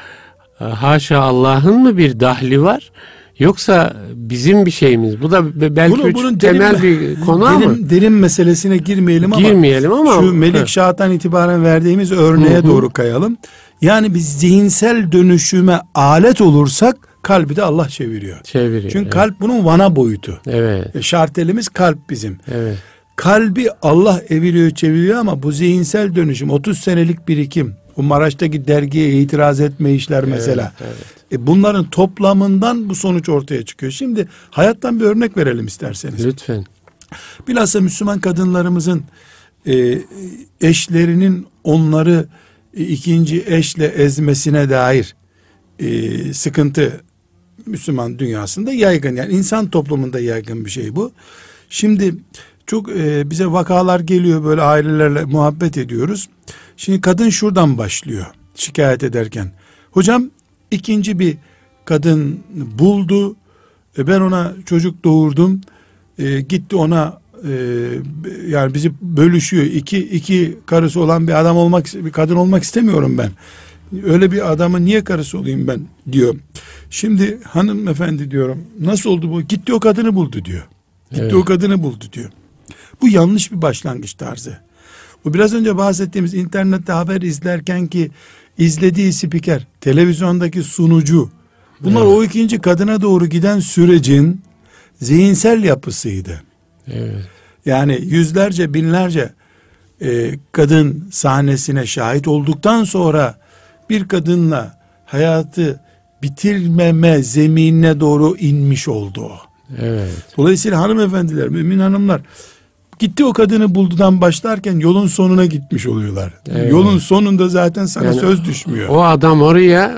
e, haşa Allah'ın mı bir dahli var? Yoksa bizim bir şeyimiz. Bu da be- belki Bunu- bunun temel derin- bir konu ama derin, derin meselesine girmeyelim ama girmeyelim ama şu Melik Evet. Şahat'tan itibaren verdiğimiz örneğe Hı hı. doğru kayalım. Yani biz zihinsel dönüşüme alet olursak kalbi de Allah çeviriyor. çeviriyor. Çünkü evet. kalp bunun vana boyutu. Evet. E, Şartelimiz kalp bizim. Evet. Kalbi Allah eviriyor çeviriyor ama bu zihinsel dönüşüm 30 senelik birikim. Bu Maraş'taki dergiye itiraz etme işler mesela. Evet, E, bunların toplamından bu sonuç ortaya çıkıyor. Şimdi hayattan bir örnek verelim isterseniz. Lütfen. Bilhassa Müslüman kadınlarımızın e, eşlerinin onları e, ikinci eşle ezmesine dair e, sıkıntı Müslüman dünyasında yaygın. Yani insan toplumunda yaygın bir şey bu. Şimdi çok e, bize vakalar geliyor böyle ailelerle muhabbet ediyoruz. Şimdi kadın şuradan başlıyor şikayet ederken. Hocam ikinci bir kadın buldu. E, ben ona çocuk doğurdum. E, gitti ona e, yani bizi bölüşüyor. İki, iki karısı olan bir adam olmak bir kadın olmak istemiyorum ben. Öyle bir adamın niye karısı olayım ben diyor. Şimdi hanımefendi diyorum nasıl oldu bu? Gitti o kadını buldu diyor. Gitti Evet. o kadını buldu diyor. Bu yanlış bir başlangıç tarzı. Bu biraz önce bahsettiğimiz internette haber izlerken ki izlediği spiker, televizyondaki sunucu bunlar Evet. o ikinci kadına doğru giden sürecin zihinsel yapısıydı. Evet. Yani yüzlerce binlerce e, kadın sahnesine şahit olduktan sonra bir kadınla hayatı bitirmeme zeminine doğru inmiş oldu o. Evet. Dolayısıyla hanımefendiler, mümin hanımlar gitti o kadını buldudan başlarken yolun sonuna gitmiş oluyorlar. Evet. Yolun sonunda zaten sana Yani söz düşmüyor. O adam oraya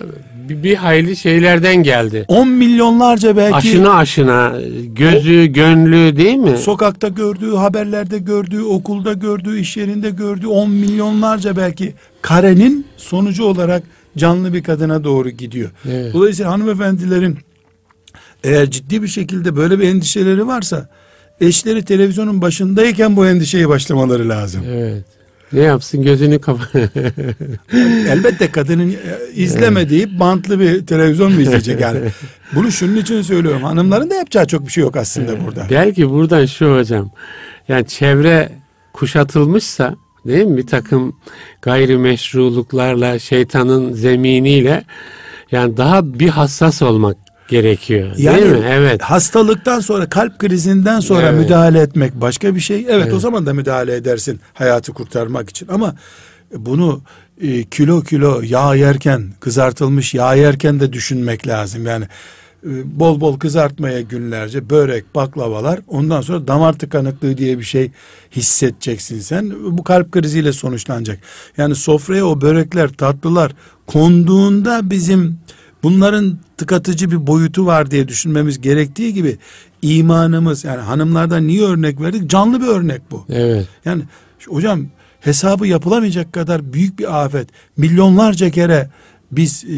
bir, bir hayli şeylerden geldi. 10 milyonlarca belki Aşına aşına gözü gönlü değil mi? sokakta gördüğü, haberlerde gördüğü, okulda gördüğü, iş yerinde gördüğü 10 milyonlarca belki karenin sonucu olarak canlı bir kadına doğru gidiyor. Evet. Dolayısıyla hanımefendilerin eğer ciddi bir şekilde böyle bir endişeleri varsa eşleri televizyonun başındayken bu endişeye başlamaları lazım. Evet. Ne yapsın gözünü kapa. <laughs> Elbette kadının e, izleme deyip bantlı bir televizyon mu izleyecek yani. <laughs> Bunu şunun için söylüyorum. Hanımların da yapacağı çok bir şey yok aslında burada. Belki buradan şu hocam. Yani çevre kuşatılmışsa değil mi? Bir takım gayrimeşruluklarla şeytanın zeminiyle yani daha bir hassas olmak gerekiyor. Yani değil mi? Evet. hastalıktan sonra kalp krizinden sonra Evet. müdahale etmek başka bir şey. Evet, Evet. o zaman da müdahale edersin hayatı kurtarmak için ama bunu e, kilo kilo yağ yerken kızartılmış yağ yerken de düşünmek lazım. Yani e, bol bol kızartmaya günlerce börek, baklavalar ondan sonra damar tıkanıklığı diye bir şey hissedeceksin sen. Bu kalp kriziyle sonuçlanacak. Yani sofraya o börekler, tatlılar konduğunda bizim bunların tıkatıcı bir boyutu var diye düşünmemiz gerektiği gibi imanımız yani hanımlardan niye örnek verdik? Canlı bir örnek bu. Evet. Yani hocam hesabı yapılamayacak kadar büyük bir afet. Milyonlarca kere biz e,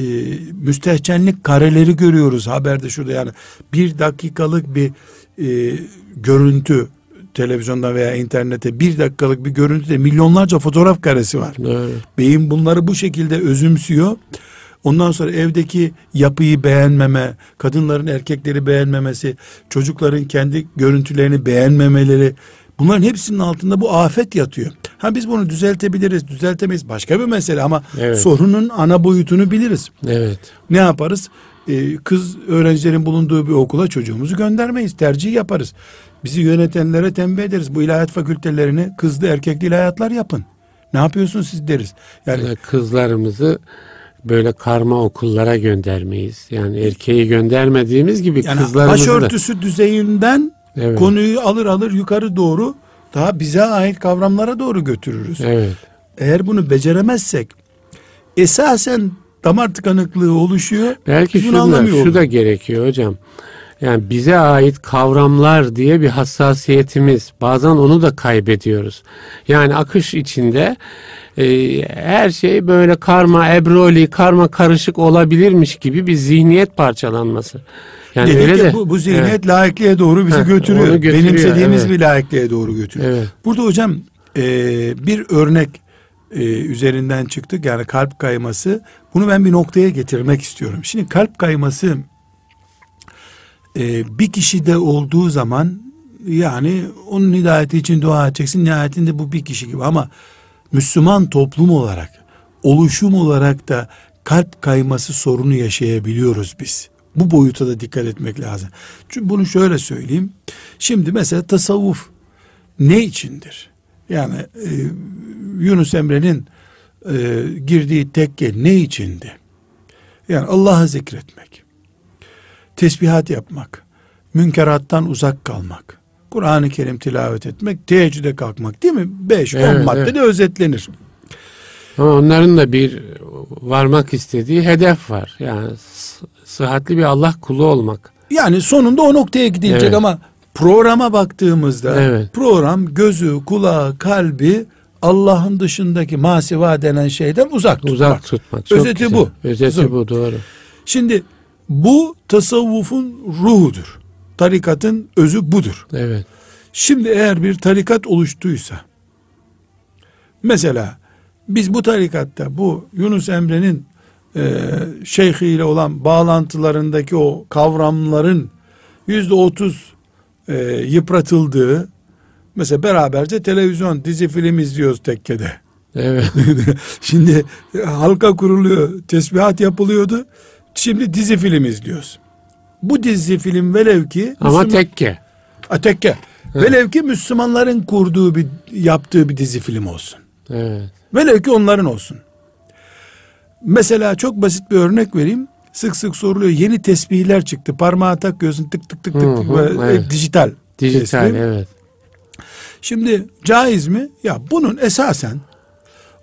müstehcenlik kareleri görüyoruz haberde şurada yani bir dakikalık bir e, görüntü televizyonda veya internette bir dakikalık bir görüntüde milyonlarca fotoğraf karesi var. Doğru. Beyin bunları bu şekilde özümsüyor. Ondan sonra evdeki yapıyı beğenmeme, kadınların erkekleri beğenmemesi, çocukların kendi görüntülerini beğenmemeleri, bunların hepsinin altında bu afet yatıyor. Ha biz bunu düzeltebiliriz, düzeltemeyiz başka bir mesele ama Evet. sorunun ana boyutunu biliriz. Evet. Ne yaparız? Ee, kız öğrencilerin bulunduğu bir okula çocuğumuzu göndermeyiz, tercih yaparız. Bizi yönetenlere tembih ederiz. Bu ilahiyat fakültelerini kızlı erkekli ilahiyatlar yapın. Ne yapıyorsun siz deriz. Yani Yani kızlarımızı böyle karma okullara göndermeyiz. Yani erkeği göndermediğimiz gibi Yani kızlarımızı da. başörtüsü düzeyinden Evet. konuyu alır alır yukarı doğru daha bize ait kavramlara doğru götürürüz. Evet. Eğer bunu beceremezsek esasen damar tıkanıklığı oluşuyor. Belki şu da, şu da gerekiyor hocam. Yani bize ait kavramlar diye bir hassasiyetimiz bazen onu da kaybediyoruz. Yani akış içinde e, her şey böyle karma ebroli karma karışık olabilirmiş gibi bir zihniyet parçalanması. Yani Dedik öyle de bu, bu zihniyet Evet. laikliğe doğru bizi Heh, götürüyor. götürüyor, Benimsediğimiz evet. bir laikliğe doğru götürüyor. Evet. Burada hocam e, bir örnek e, üzerinden çıktık yani kalp kayması. Bunu ben bir noktaya getirmek istiyorum. Şimdi kalp kayması e, bir kişide olduğu zaman yani onun hidayeti için dua edeceksin. Nihayetinde bu bir kişi gibi ama Müslüman toplum olarak oluşum olarak da kalp kayması sorunu yaşayabiliyoruz biz. Bu boyuta da dikkat etmek lazım. Çünkü bunu şöyle söyleyeyim. Şimdi mesela tasavvuf ne içindir? Yani e, Yunus Emre'nin e, girdiği tekke ne içindi? Yani Allah'ı zikretmek, tesbihat yapmak, münkerattan uzak kalmak, Kur'an-ı Kerim tilavet etmek, teheccüde kalkmak değil mi? Beş, on Evet, maddede evet. özetlenir. Ama onların da bir varmak istediği hedef var. Yani sıhhatli bir Allah kulu olmak. Yani sonunda o noktaya gidilecek Evet. ama programa baktığımızda Evet. program gözü, kulağı, kalbi Allah'ın dışındaki masiva denen şeyden uzak tutmak. Uzak tutmak. Çok Özeti güzel. bu. Özeti Özeti. bu doğru. Şimdi bu tasavvufun ruhudur. Tarikatın özü budur. Evet. Şimdi eğer bir tarikat oluştuysa mesela biz bu tarikatta bu Yunus Emre'nin e, şeyhiyle olan bağlantılarındaki o kavramların yüzde otuz e, yıpratıldığı mesela beraberce televizyon dizi film izliyoruz tekkede. Evet. <laughs> Şimdi halka kuruluyor, tesbihat yapılıyordu. Şimdi dizi film izliyoruz. Bu dizi film velev ki Ama Müslüman- tekke. Ha, tekke. Velev ki Müslümanların kurduğu bir yaptığı bir dizi film olsun. Evet. Velev ki onların olsun. Mesela çok basit bir örnek vereyim. Sık sık soruluyor. Yeni tesbihler çıktı. Parmağa takıyorsun tık tık tık tık Hı hı, Böyle, evet. e, Dijital. Dijital tesbih. evet. Şimdi caiz mi? Ya bunun esasen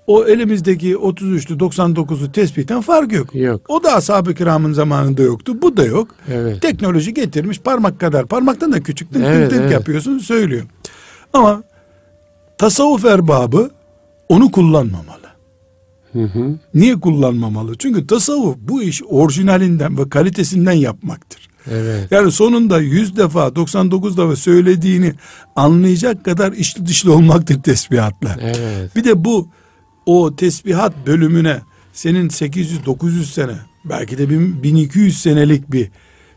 o elimizdeki 33'lü 99'lu tespihten fark yok. Yok. O da ashab-ı kiramın zamanında yoktu. Bu da yok. Evet. Teknoloji getirmiş parmak kadar. Parmaktan da küçük tık Evet, evet. yapıyorsun söylüyor. Ama tasavvuf erbabı onu kullanmamalı. Hı hı. Niye kullanmamalı? Çünkü tasavvuf bu iş orijinalinden ve kalitesinden yapmaktır. Evet. Yani sonunda 100 defa 99 defa söylediğini anlayacak kadar içli dışlı olmaktır tesbihatlar. Evet. Bir de bu o tesbihat bölümüne senin 800-900 sene belki de bin- 1200 senelik bir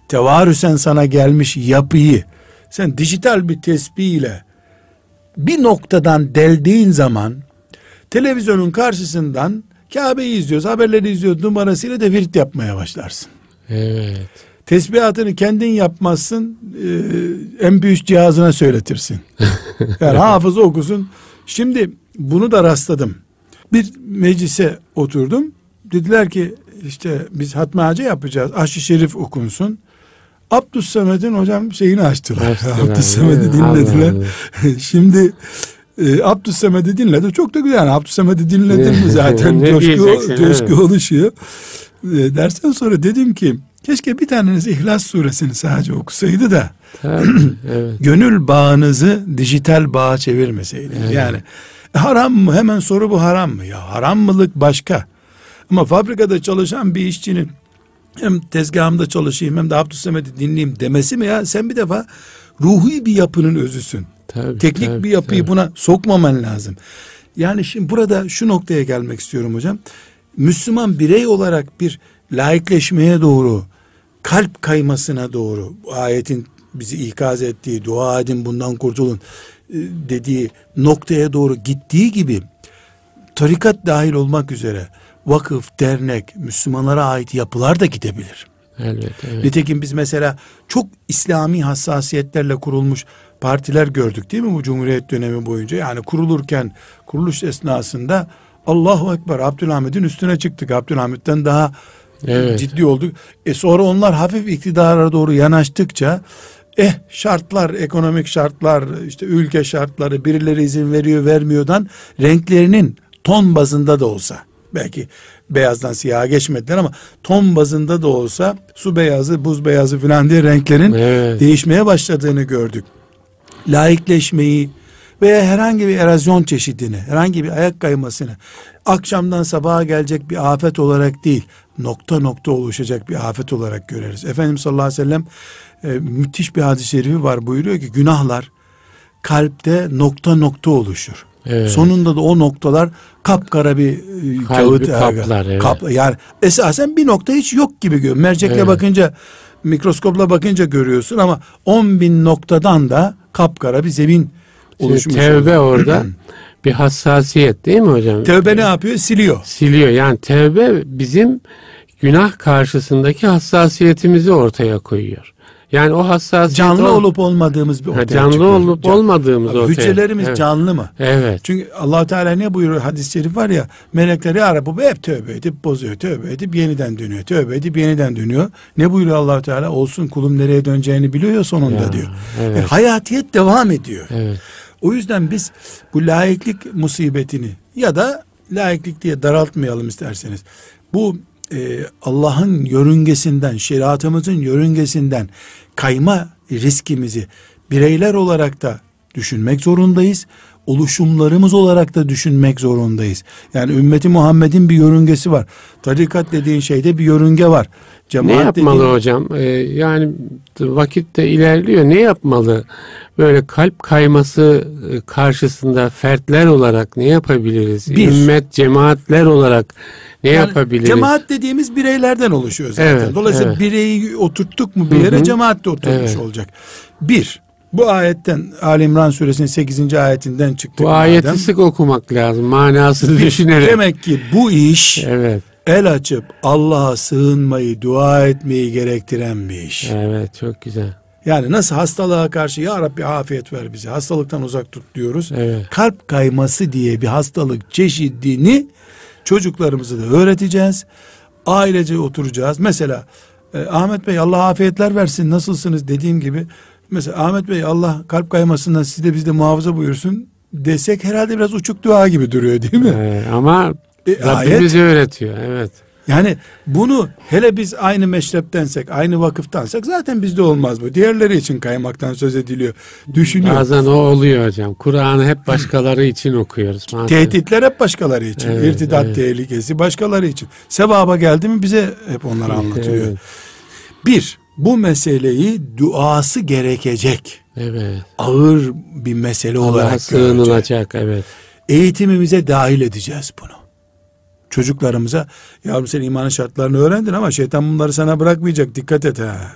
tevarüsen sana gelmiş yapıyı sen dijital bir tesbih ile bir noktadan deldiğin zaman televizyonun karşısından Kabe'yi izliyoruz, haberleri izliyoruz numarasıyla da virt yapmaya başlarsın. Evet. Tesbihatını kendin yapmazsın, e, MP3 cihazına söyletirsin. <laughs> Yani hafız okusun. Şimdi bunu da rastladım. Bir meclise oturdum. Dediler ki işte biz hatmi hacı yapacağız. Aşı şerif okunsun. Abdüssamed'in hocam şeyini açtılar. Abdüssamed'i <laughs> dinlediler. <laughs> Şimdi e, Abdüssamed'i dinledi. Çok da güzel. Yani Abdüssamed'i dinledin mi <laughs> zaten coşku, coşku oluşuyor. E, dersten sonra dedim ki keşke bir taneniz İhlas suresini sadece okusaydı da Tabii, evet. <clears throat> gönül bağınızı dijital bağa çevirmeseydi. Evet. Yani haram mı? Hemen soru bu haram mı? Ya haram mılık başka. Ama fabrikada çalışan bir işçinin hem tezgahımda çalışayım hem de Abdüssamed'i dinleyeyim demesi mi ya? Sen bir defa ruhi bir yapının özüsün. Tabii, Teknik tabii, bir yapıyı tabii. buna sokmaman lazım. Yani şimdi burada şu noktaya gelmek istiyorum hocam. Müslüman birey olarak bir laikleşmeye doğru, kalp kaymasına doğru, ayetin bizi ikaz ettiği, dua edin bundan kurtulun dediği noktaya doğru gittiği gibi tarikat dahil olmak üzere vakıf, dernek, Müslümanlara ait yapılar da gidebilir. Evet, evet. Nitekim biz mesela çok İslami hassasiyetlerle kurulmuş partiler gördük değil mi bu Cumhuriyet dönemi boyunca? Yani kurulurken, kuruluş esnasında Allahu Ekber Abdülhamid'in üstüne çıktık. Abdülhamid'den daha evet. ciddi olduk. E sonra onlar hafif iktidara doğru yanaştıkça eh şartlar, ekonomik şartlar, işte ülke şartları birileri izin veriyor vermiyordan renklerinin ton bazında da olsa belki beyazdan siyaha geçmediler ama ton bazında da olsa su beyazı, buz beyazı filan diye renklerin evet. değişmeye başladığını gördük. Laikleşmeyi veya herhangi bir erozyon çeşidini, herhangi bir ayak kaymasını akşamdan sabaha gelecek bir afet olarak değil, nokta nokta oluşacak bir afet olarak göreriz. Efendimiz sallallahu aleyhi ve sellem e, müthiş bir hadis-i şerifi var buyuruyor ki günahlar kalpte nokta nokta oluşur. Evet. Sonunda da o noktalar kapkara bir e, kağıt kaplar. Evet. Kapla, yani esasen bir nokta hiç yok gibi görüyor. Mercekle evet. bakınca mikroskopla bakınca görüyorsun ama 10 bin noktadan da kapkara bir zemin oluşmuş. Tevbe oluyor. orada <clears throat> bir hassasiyet değil mi hocam? Tevbe ne yapıyor? Siliyor. Siliyor. Yani tevbe bizim günah karşısındaki hassasiyetimizi ortaya koyuyor. Yani o hassasiyet canlı ol... olup olmadığımız bir ortaya Canlı çıkıyor. olup Can... olmadığımız ortaya. Hücrelerimiz evet. canlı mı? Evet. Çünkü Allah Teala ne buyuruyor hadis-i şerif var ya melekler ya bu hep tövbe edip bozuyor. Tövbe edip yeniden dönüyor. Tövbe edip yeniden dönüyor. Ne buyuruyor Allah Teala? Olsun kulum nereye döneceğini biliyor ya sonunda ya, diyor. Evet. Yani hayatiyet devam ediyor. Evet. O yüzden biz bu laiklik musibetini ya da laiklik diye daraltmayalım isterseniz. Bu e, Allah'ın yörüngesinden, şeriatımızın yörüngesinden kayma riskimizi bireyler olarak da düşünmek zorundayız. Oluşumlarımız olarak da düşünmek zorundayız. Yani ümmeti Muhammed'in bir yörüngesi var. Tarikat dediğin şeyde bir yörünge var. Cemaat ne yapmalı dediğin... hocam? Ee, yani vakit de ilerliyor. Ne yapmalı? Böyle kalp kayması e, karşısında fertler olarak ne yapabiliriz? Bir, Ümmet, cemaatler olarak ne yani yapabiliriz? Cemaat dediğimiz bireylerden oluşuyor zaten. Evet, Dolayısıyla evet. bireyi oturttuk mu bir yere Hı-hı. cemaat de oturmuş evet. olacak. Bir, bu ayetten Ali İmran suresinin 8. ayetinden çıktı. Bu ayeti madem. sık okumak lazım manasını düşünerek. Demek ki bu iş evet. el açıp Allah'a sığınmayı, dua etmeyi gerektiren bir iş. Evet çok güzel. Yani nasıl hastalığa karşı ya Rabbi afiyet ver bize hastalıktan uzak tut diyoruz. Evet. Kalp kayması diye bir hastalık çeşidini çocuklarımızı da öğreteceğiz. Ailece oturacağız. Mesela e, Ahmet Bey Allah afiyetler versin nasılsınız dediğim gibi mesela Ahmet Bey Allah kalp kaymasından sizi de bizde muhafaza buyursun desek herhalde biraz uçuk dua gibi duruyor değil mi? Ee, ama e, Rabbimiz ayet, öğretiyor evet. Yani bunu hele biz aynı meşreptensek, aynı vakıftansak zaten bizde olmaz bu. Diğerleri için kaymaktan söz ediliyor. Düşünüyor. Bazen o oluyor hocam. Kur'an'ı hep başkaları için okuyoruz. Maalesef. <laughs> Tehditler hep başkaları için. Evet, İrtidat evet. tehlikesi başkaları için. Sevaba geldi mi bize hep onlar anlatılıyor. Evet. Bir, bu meseleyi duası gerekecek. Evet. Ağır bir mesele Allah olarak sığınılacak. Evet. Eğitimimize dahil edeceğiz bunu çocuklarımıza yavrum sen imanın şartlarını öğrendin ama şeytan bunları sana bırakmayacak dikkat et ha.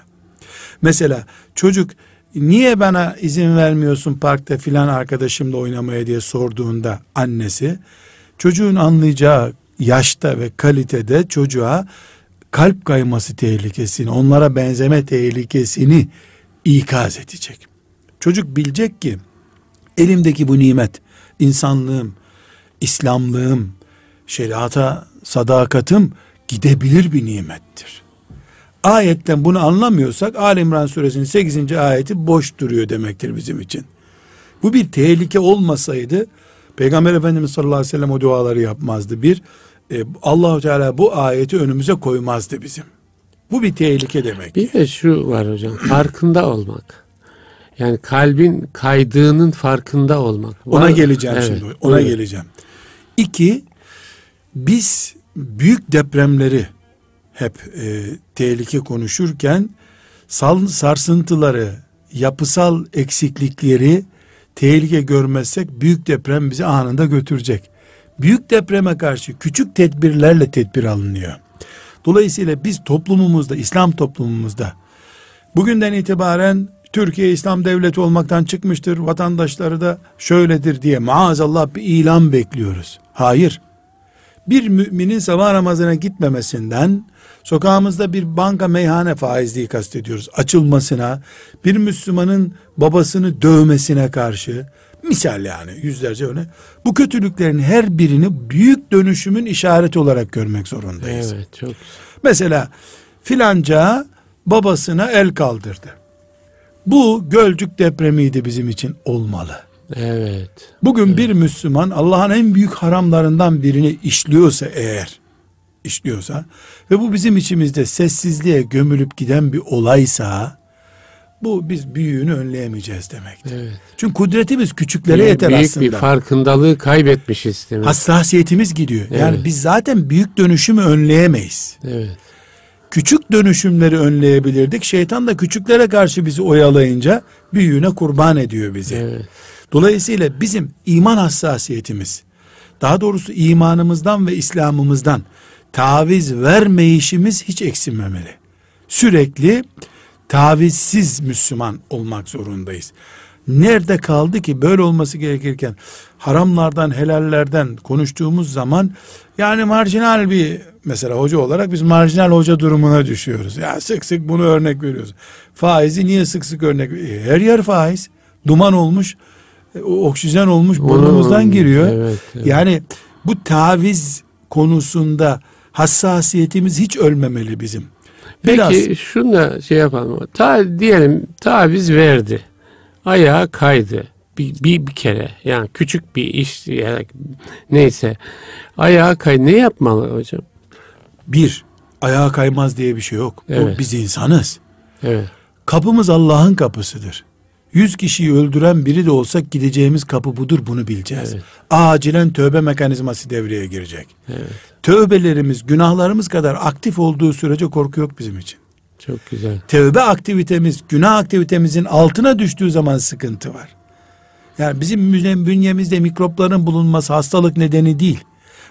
Mesela çocuk niye bana izin vermiyorsun parkta filan arkadaşımla oynamaya diye sorduğunda annesi çocuğun anlayacağı yaşta ve kalitede çocuğa kalp kayması tehlikesini, onlara benzeme tehlikesini ikaz edecek. Çocuk bilecek ki elimdeki bu nimet, insanlığım, İslamlığım, şeriata sadakatım gidebilir bir nimettir. Ayetten bunu anlamıyorsak Ali İmran suresinin 8. ayeti boş duruyor demektir bizim için. Bu bir tehlike olmasaydı Peygamber Efendimiz sallallahu aleyhi ve sellem o duaları yapmazdı. Bir, e, Allahu Teala bu ayeti önümüze koymazdı bizim. Bu bir tehlike demek. Bir de şu var hocam, farkında olmak. Yani kalbin kaydığının farkında olmak. Ona geleceğim evet, şimdi. Ona buyurun. geleceğim. İki, biz büyük depremleri hep e, tehlike konuşurken sal, sarsıntıları, yapısal eksiklikleri tehlike görmezsek büyük deprem bizi anında götürecek. Büyük depreme karşı küçük tedbirlerle tedbir alınıyor. Dolayısıyla biz toplumumuzda, İslam toplumumuzda bugünden itibaren Türkiye İslam devleti olmaktan çıkmıştır, vatandaşları da şöyledir diye maazallah bir ilan bekliyoruz. Hayır. Bir müminin sabah namazına gitmemesinden, sokağımızda bir banka meyhane faizliği kastediyoruz. Açılmasına, bir Müslümanın babasını dövmesine karşı, misal yani yüzlerce öne, bu kötülüklerin her birini büyük dönüşümün işareti olarak görmek zorundayız. Evet, çok. Mesela filanca babasına el kaldırdı. Bu Gölcük depremiydi bizim için olmalı. Evet. Bugün evet. bir Müslüman Allah'ın en büyük haramlarından birini işliyorsa eğer işliyorsa ve bu bizim içimizde sessizliğe gömülüp giden bir olaysa bu biz büyüğünü önleyemeyeceğiz demektir. Evet. Çünkü kudretimiz küçüklere büyük, yeter büyük aslında. Büyük bir farkındalığı kaybetmişiz demek. Hassasiyetimiz gidiyor. Evet. Yani biz zaten büyük dönüşümü önleyemeyiz. Evet. Küçük dönüşümleri önleyebilirdik. Şeytan da küçüklere karşı bizi oyalayınca büyüğüne kurban ediyor bizi. Evet. Dolayısıyla bizim iman hassasiyetimiz, daha doğrusu imanımızdan ve İslam'ımızdan taviz vermeyişimiz hiç eksilmemeli. Sürekli tavizsiz Müslüman olmak zorundayız. Nerede kaldı ki böyle olması gerekirken haramlardan helallerden konuştuğumuz zaman yani marjinal bir mesela hoca olarak biz marjinal hoca durumuna düşüyoruz. Ya sık sık bunu örnek veriyoruz. Faizi niye sık sık örnek e, Her yer faiz. Duman olmuş, e, oksijen olmuş burnumuzdan giriyor. Evet, evet. Yani bu taviz konusunda hassasiyetimiz hiç ölmemeli bizim. Biraz, Peki şunu da şey yapalım. Ta, diyelim taviz verdi. Ayağa kaydı. Bir, bir, bir kere yani küçük bir iş yani neyse ayağa kay ne yapmalı hocam? Bir ayağa kaymaz diye bir şey yok. Evet. O biz insanız. Evet. Kapımız Allah'ın kapısıdır. Yüz kişiyi öldüren biri de olsak gideceğimiz kapı budur bunu bileceğiz. Evet. Acilen tövbe mekanizması devreye girecek. Evet. Tövbelerimiz günahlarımız kadar aktif olduğu sürece korku yok bizim için. Çok güzel. Tövbe aktivitemiz günah aktivitemizin altına düştüğü zaman sıkıntı var. Yani bizim bünyemizde mikropların bulunması hastalık nedeni değil.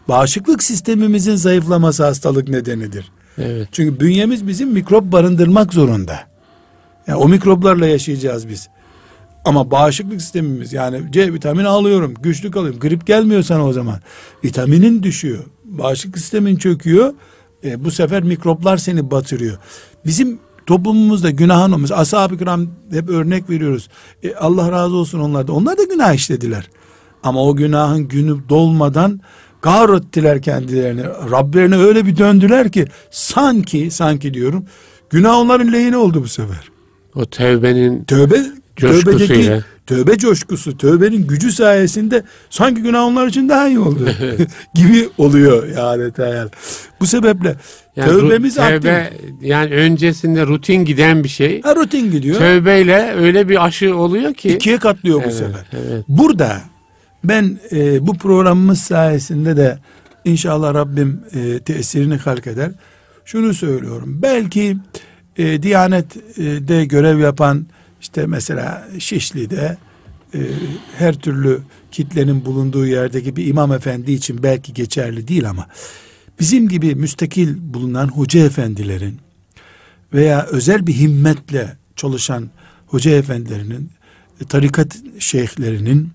Bağışıklık sistemimizin zayıflaması hastalık nedenidir. Evet. Çünkü bünyemiz bizim mikrop barındırmak zorunda. Yani o mikroplarla yaşayacağız biz. Ama bağışıklık sistemimiz yani C vitamini alıyorum, güçlü kalıyorum. Grip gelmiyor sana o zaman. Vitaminin düşüyor. Bağışıklık sistemin çöküyor. E, bu sefer mikroplar seni batırıyor. Bizim toplumumuzda günahın olmuş. Ashab-ı kiram hep örnek veriyoruz. E, Allah razı olsun onlarda. Onlar da günah işlediler. Ama o günahın günü dolmadan kahrettiler kendilerini. Rablerine öyle bir döndüler ki sanki sanki diyorum günah onların lehine oldu bu sefer. O tevbenin tövbe tövbedeki tövbe coşkusu, tövbenin gücü sayesinde sanki günah onlar için daha iyi oldu <laughs> gibi oluyor yani yani. Bu sebeple yani tövbemiz tövbe, aktif. Yani öncesinde rutin giden bir şey. Ha, rutin gidiyor. Tövbeyle öyle bir aşı oluyor ki. ikiye katlıyor evet, bu sefer. Evet. Burada ben e, bu programımız sayesinde de inşallah Rabbim e, tesirini halk eder. Şunu söylüyorum. Belki e, Diyanet'de görev yapan işte mesela Şişli'de e, her türlü kitlenin bulunduğu yerdeki bir imam efendi için belki geçerli değil ama bizim gibi müstakil bulunan hoca efendilerin veya özel bir himmetle çalışan hoca efendilerinin tarikat şeyhlerinin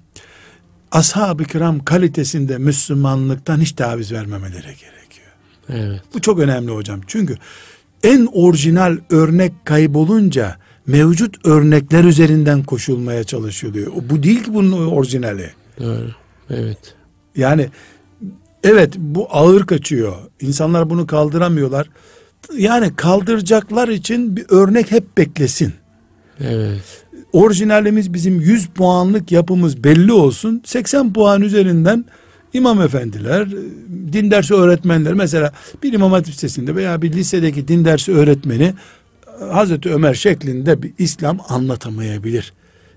ashab-ı kiram kalitesinde Müslümanlıktan hiç taviz vermemeleri gerekiyor. Evet. Bu çok önemli hocam. Çünkü en orijinal örnek kaybolunca mevcut örnekler üzerinden koşulmaya çalışılıyor. Bu değil ki bunun orijinali. Doğru. Evet. Yani Evet bu ağır kaçıyor. İnsanlar bunu kaldıramıyorlar. Yani kaldıracaklar için bir örnek hep beklesin. Evet. Orijinalimiz bizim 100 puanlık yapımız belli olsun. 80 puan üzerinden imam efendiler, din dersi öğretmenler mesela bir imam hatip lisesinde veya bir lisedeki din dersi öğretmeni Hazreti Ömer şeklinde bir İslam anlatamayabilir.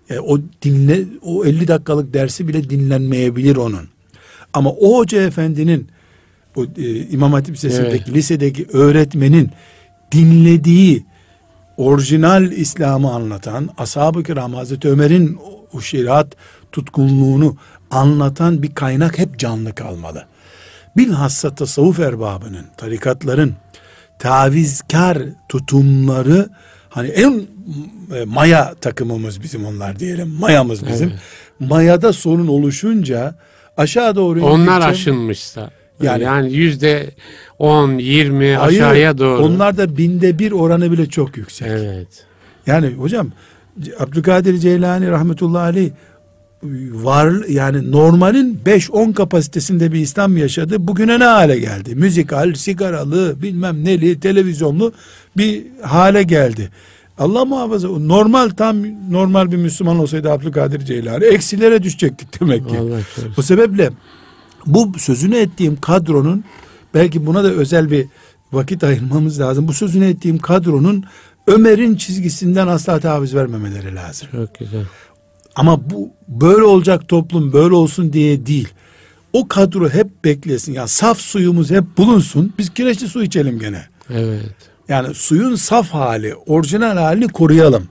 Yani o dinle o 50 dakikalık dersi bile dinlenmeyebilir onun. Ama o hoca efendinin o e, İmam Hatip Lisesi'ndeki evet. lisedeki öğretmenin dinlediği orijinal İslam'ı anlatan ashab-ı kiram Hazreti Ömer'in o şeriat tutkunluğunu anlatan bir kaynak hep canlı kalmalı. Bilhassa tasavvuf erbabının, tarikatların tavizkar tutumları hani en e, maya takımımız bizim onlar diyelim. Mayamız bizim. Evet. Mayada sorun oluşunca aşağı doğru onlar indikçe, aşınmışsa yani yani yüzde on, yirmi aşağıya doğru. Onlar da binde bir oranı bile çok yüksek. Evet. Yani hocam Abdülkadir Ceylani rahmetullahi aleyh var yani normalin 5-10 kapasitesinde bir İslam yaşadı. Bugüne ne hale geldi? Müzikal, sigaralı, bilmem neli, televizyonlu bir hale geldi. Allah muhafaza normal tam normal bir Müslüman olsaydı Abdülkadir Ceylani eksilere düşecektik demek ki. O sebeple bu sözünü ettiğim kadronun belki buna da özel bir vakit ayırmamız lazım. Bu sözünü ettiğim kadronun Ömer'in çizgisinden asla taviz vermemeleri lazım. Çok güzel. Ama bu böyle olacak toplum böyle olsun diye değil. O kadro hep beklesin. Yani saf suyumuz hep bulunsun. Biz kireçli su içelim gene. Evet. Yani suyun saf hali, orijinal halini koruyalım.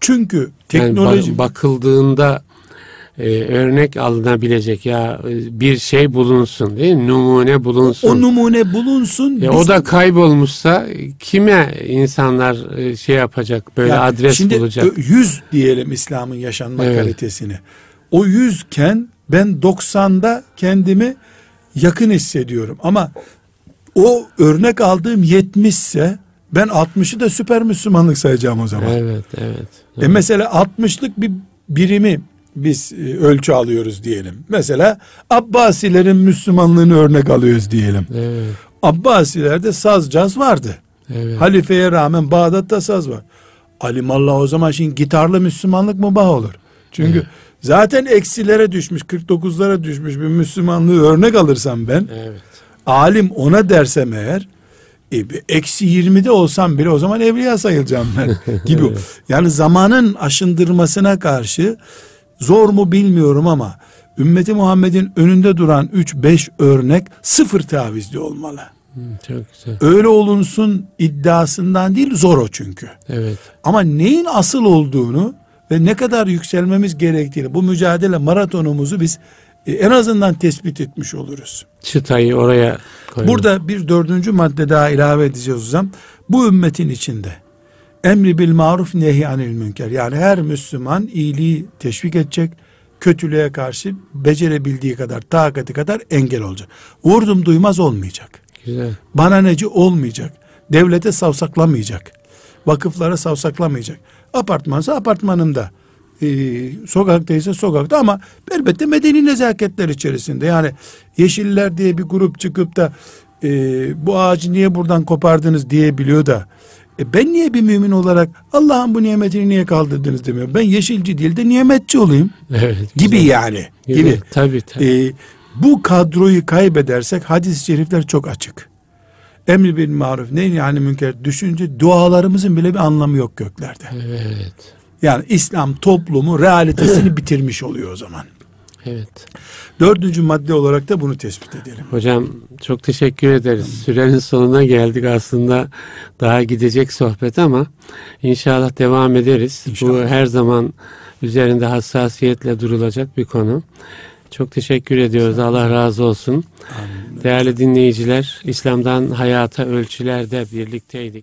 Çünkü teknoloji yani bakıldığında e, örnek alınabilecek ya e, bir şey bulunsun değil mi? Numune bulunsun. O, o numune bulunsun. E, o da kaybolmuşsa kime insanlar e, şey yapacak böyle yani adres şimdi bulacak? Şimdi 100 diyelim İslam'ın yaşanma evet. kalitesini. O yüzken ben 90'da kendimi yakın hissediyorum. Ama o örnek aldığım 70 ise ben 60'ı da süper Müslümanlık sayacağım o zaman. Evet, evet. evet. E mesela 60'lık bir birimi biz e, ölçü alıyoruz diyelim. Mesela Abbasilerin Müslümanlığını örnek alıyoruz diyelim. Evet. Abbasilerde saz caz vardı. Evet. Halifeye rağmen Bağdat'ta saz var. Alimallah o zaman şimdi gitarlı Müslümanlık mı bah olur? Çünkü evet. zaten eksilere düşmüş 49'lara düşmüş bir Müslümanlığı örnek alırsam ben evet. alim ona dersem eğer e, eksi 20'de olsam bile o zaman evliya sayılacağım ben <laughs> gibi. Yani zamanın aşındırmasına karşı Zor mu bilmiyorum ama ümmeti Muhammed'in önünde duran 3-5 örnek sıfır tavizli olmalı. çok güzel. Öyle olunsun iddiasından değil zor o çünkü. Evet. Ama neyin asıl olduğunu ve ne kadar yükselmemiz gerektiğini bu mücadele maratonumuzu biz e, en azından tespit etmiş oluruz. Çıtayı oraya koyalım. Burada bir dördüncü madde daha ilave edeceğiz zaman. Bu ümmetin içinde emri bil maruf nehi anil münker. Yani her Müslüman iyiliği teşvik edecek, kötülüğe karşı becerebildiği kadar, takati kadar engel olacak. Vurdum duymaz olmayacak. Güzel. Bana neci olmayacak. Devlete savsaklamayacak. Vakıflara savsaklamayacak. Apartmansa apartmanında. Ee, sokaktaysa sokakta ama elbette medeni nezaketler içerisinde. Yani Yeşiller diye bir grup çıkıp da e, bu ağacı niye buradan kopardınız diyebiliyor da e ben niye bir mümin olarak Allah'ın bu nimetini niye kaldırdınız demiyorum. Ben yeşilci değil de nimetçi olayım. Evet, gibi güzel. yani. Gibi. gibi. Tabii tabii. Ee, bu kadroyu kaybedersek hadis-i şerifler çok açık. Emri bil maruf ne yani münker düşünce dualarımızın bile bir anlamı yok göklerde. Evet. Yani İslam toplumu realitesini bitirmiş oluyor o zaman. Evet. Dördüncü madde olarak da bunu tespit edelim. Hocam çok teşekkür ederiz. Sürenin sonuna geldik aslında. Daha gidecek sohbet ama inşallah devam ederiz. İnşallah. Bu her zaman üzerinde hassasiyetle durulacak bir konu. Çok teşekkür ediyoruz. Allah razı olsun. Amin. Değerli dinleyiciler, İslam'dan Hayata Ölçülerde birlikteydik.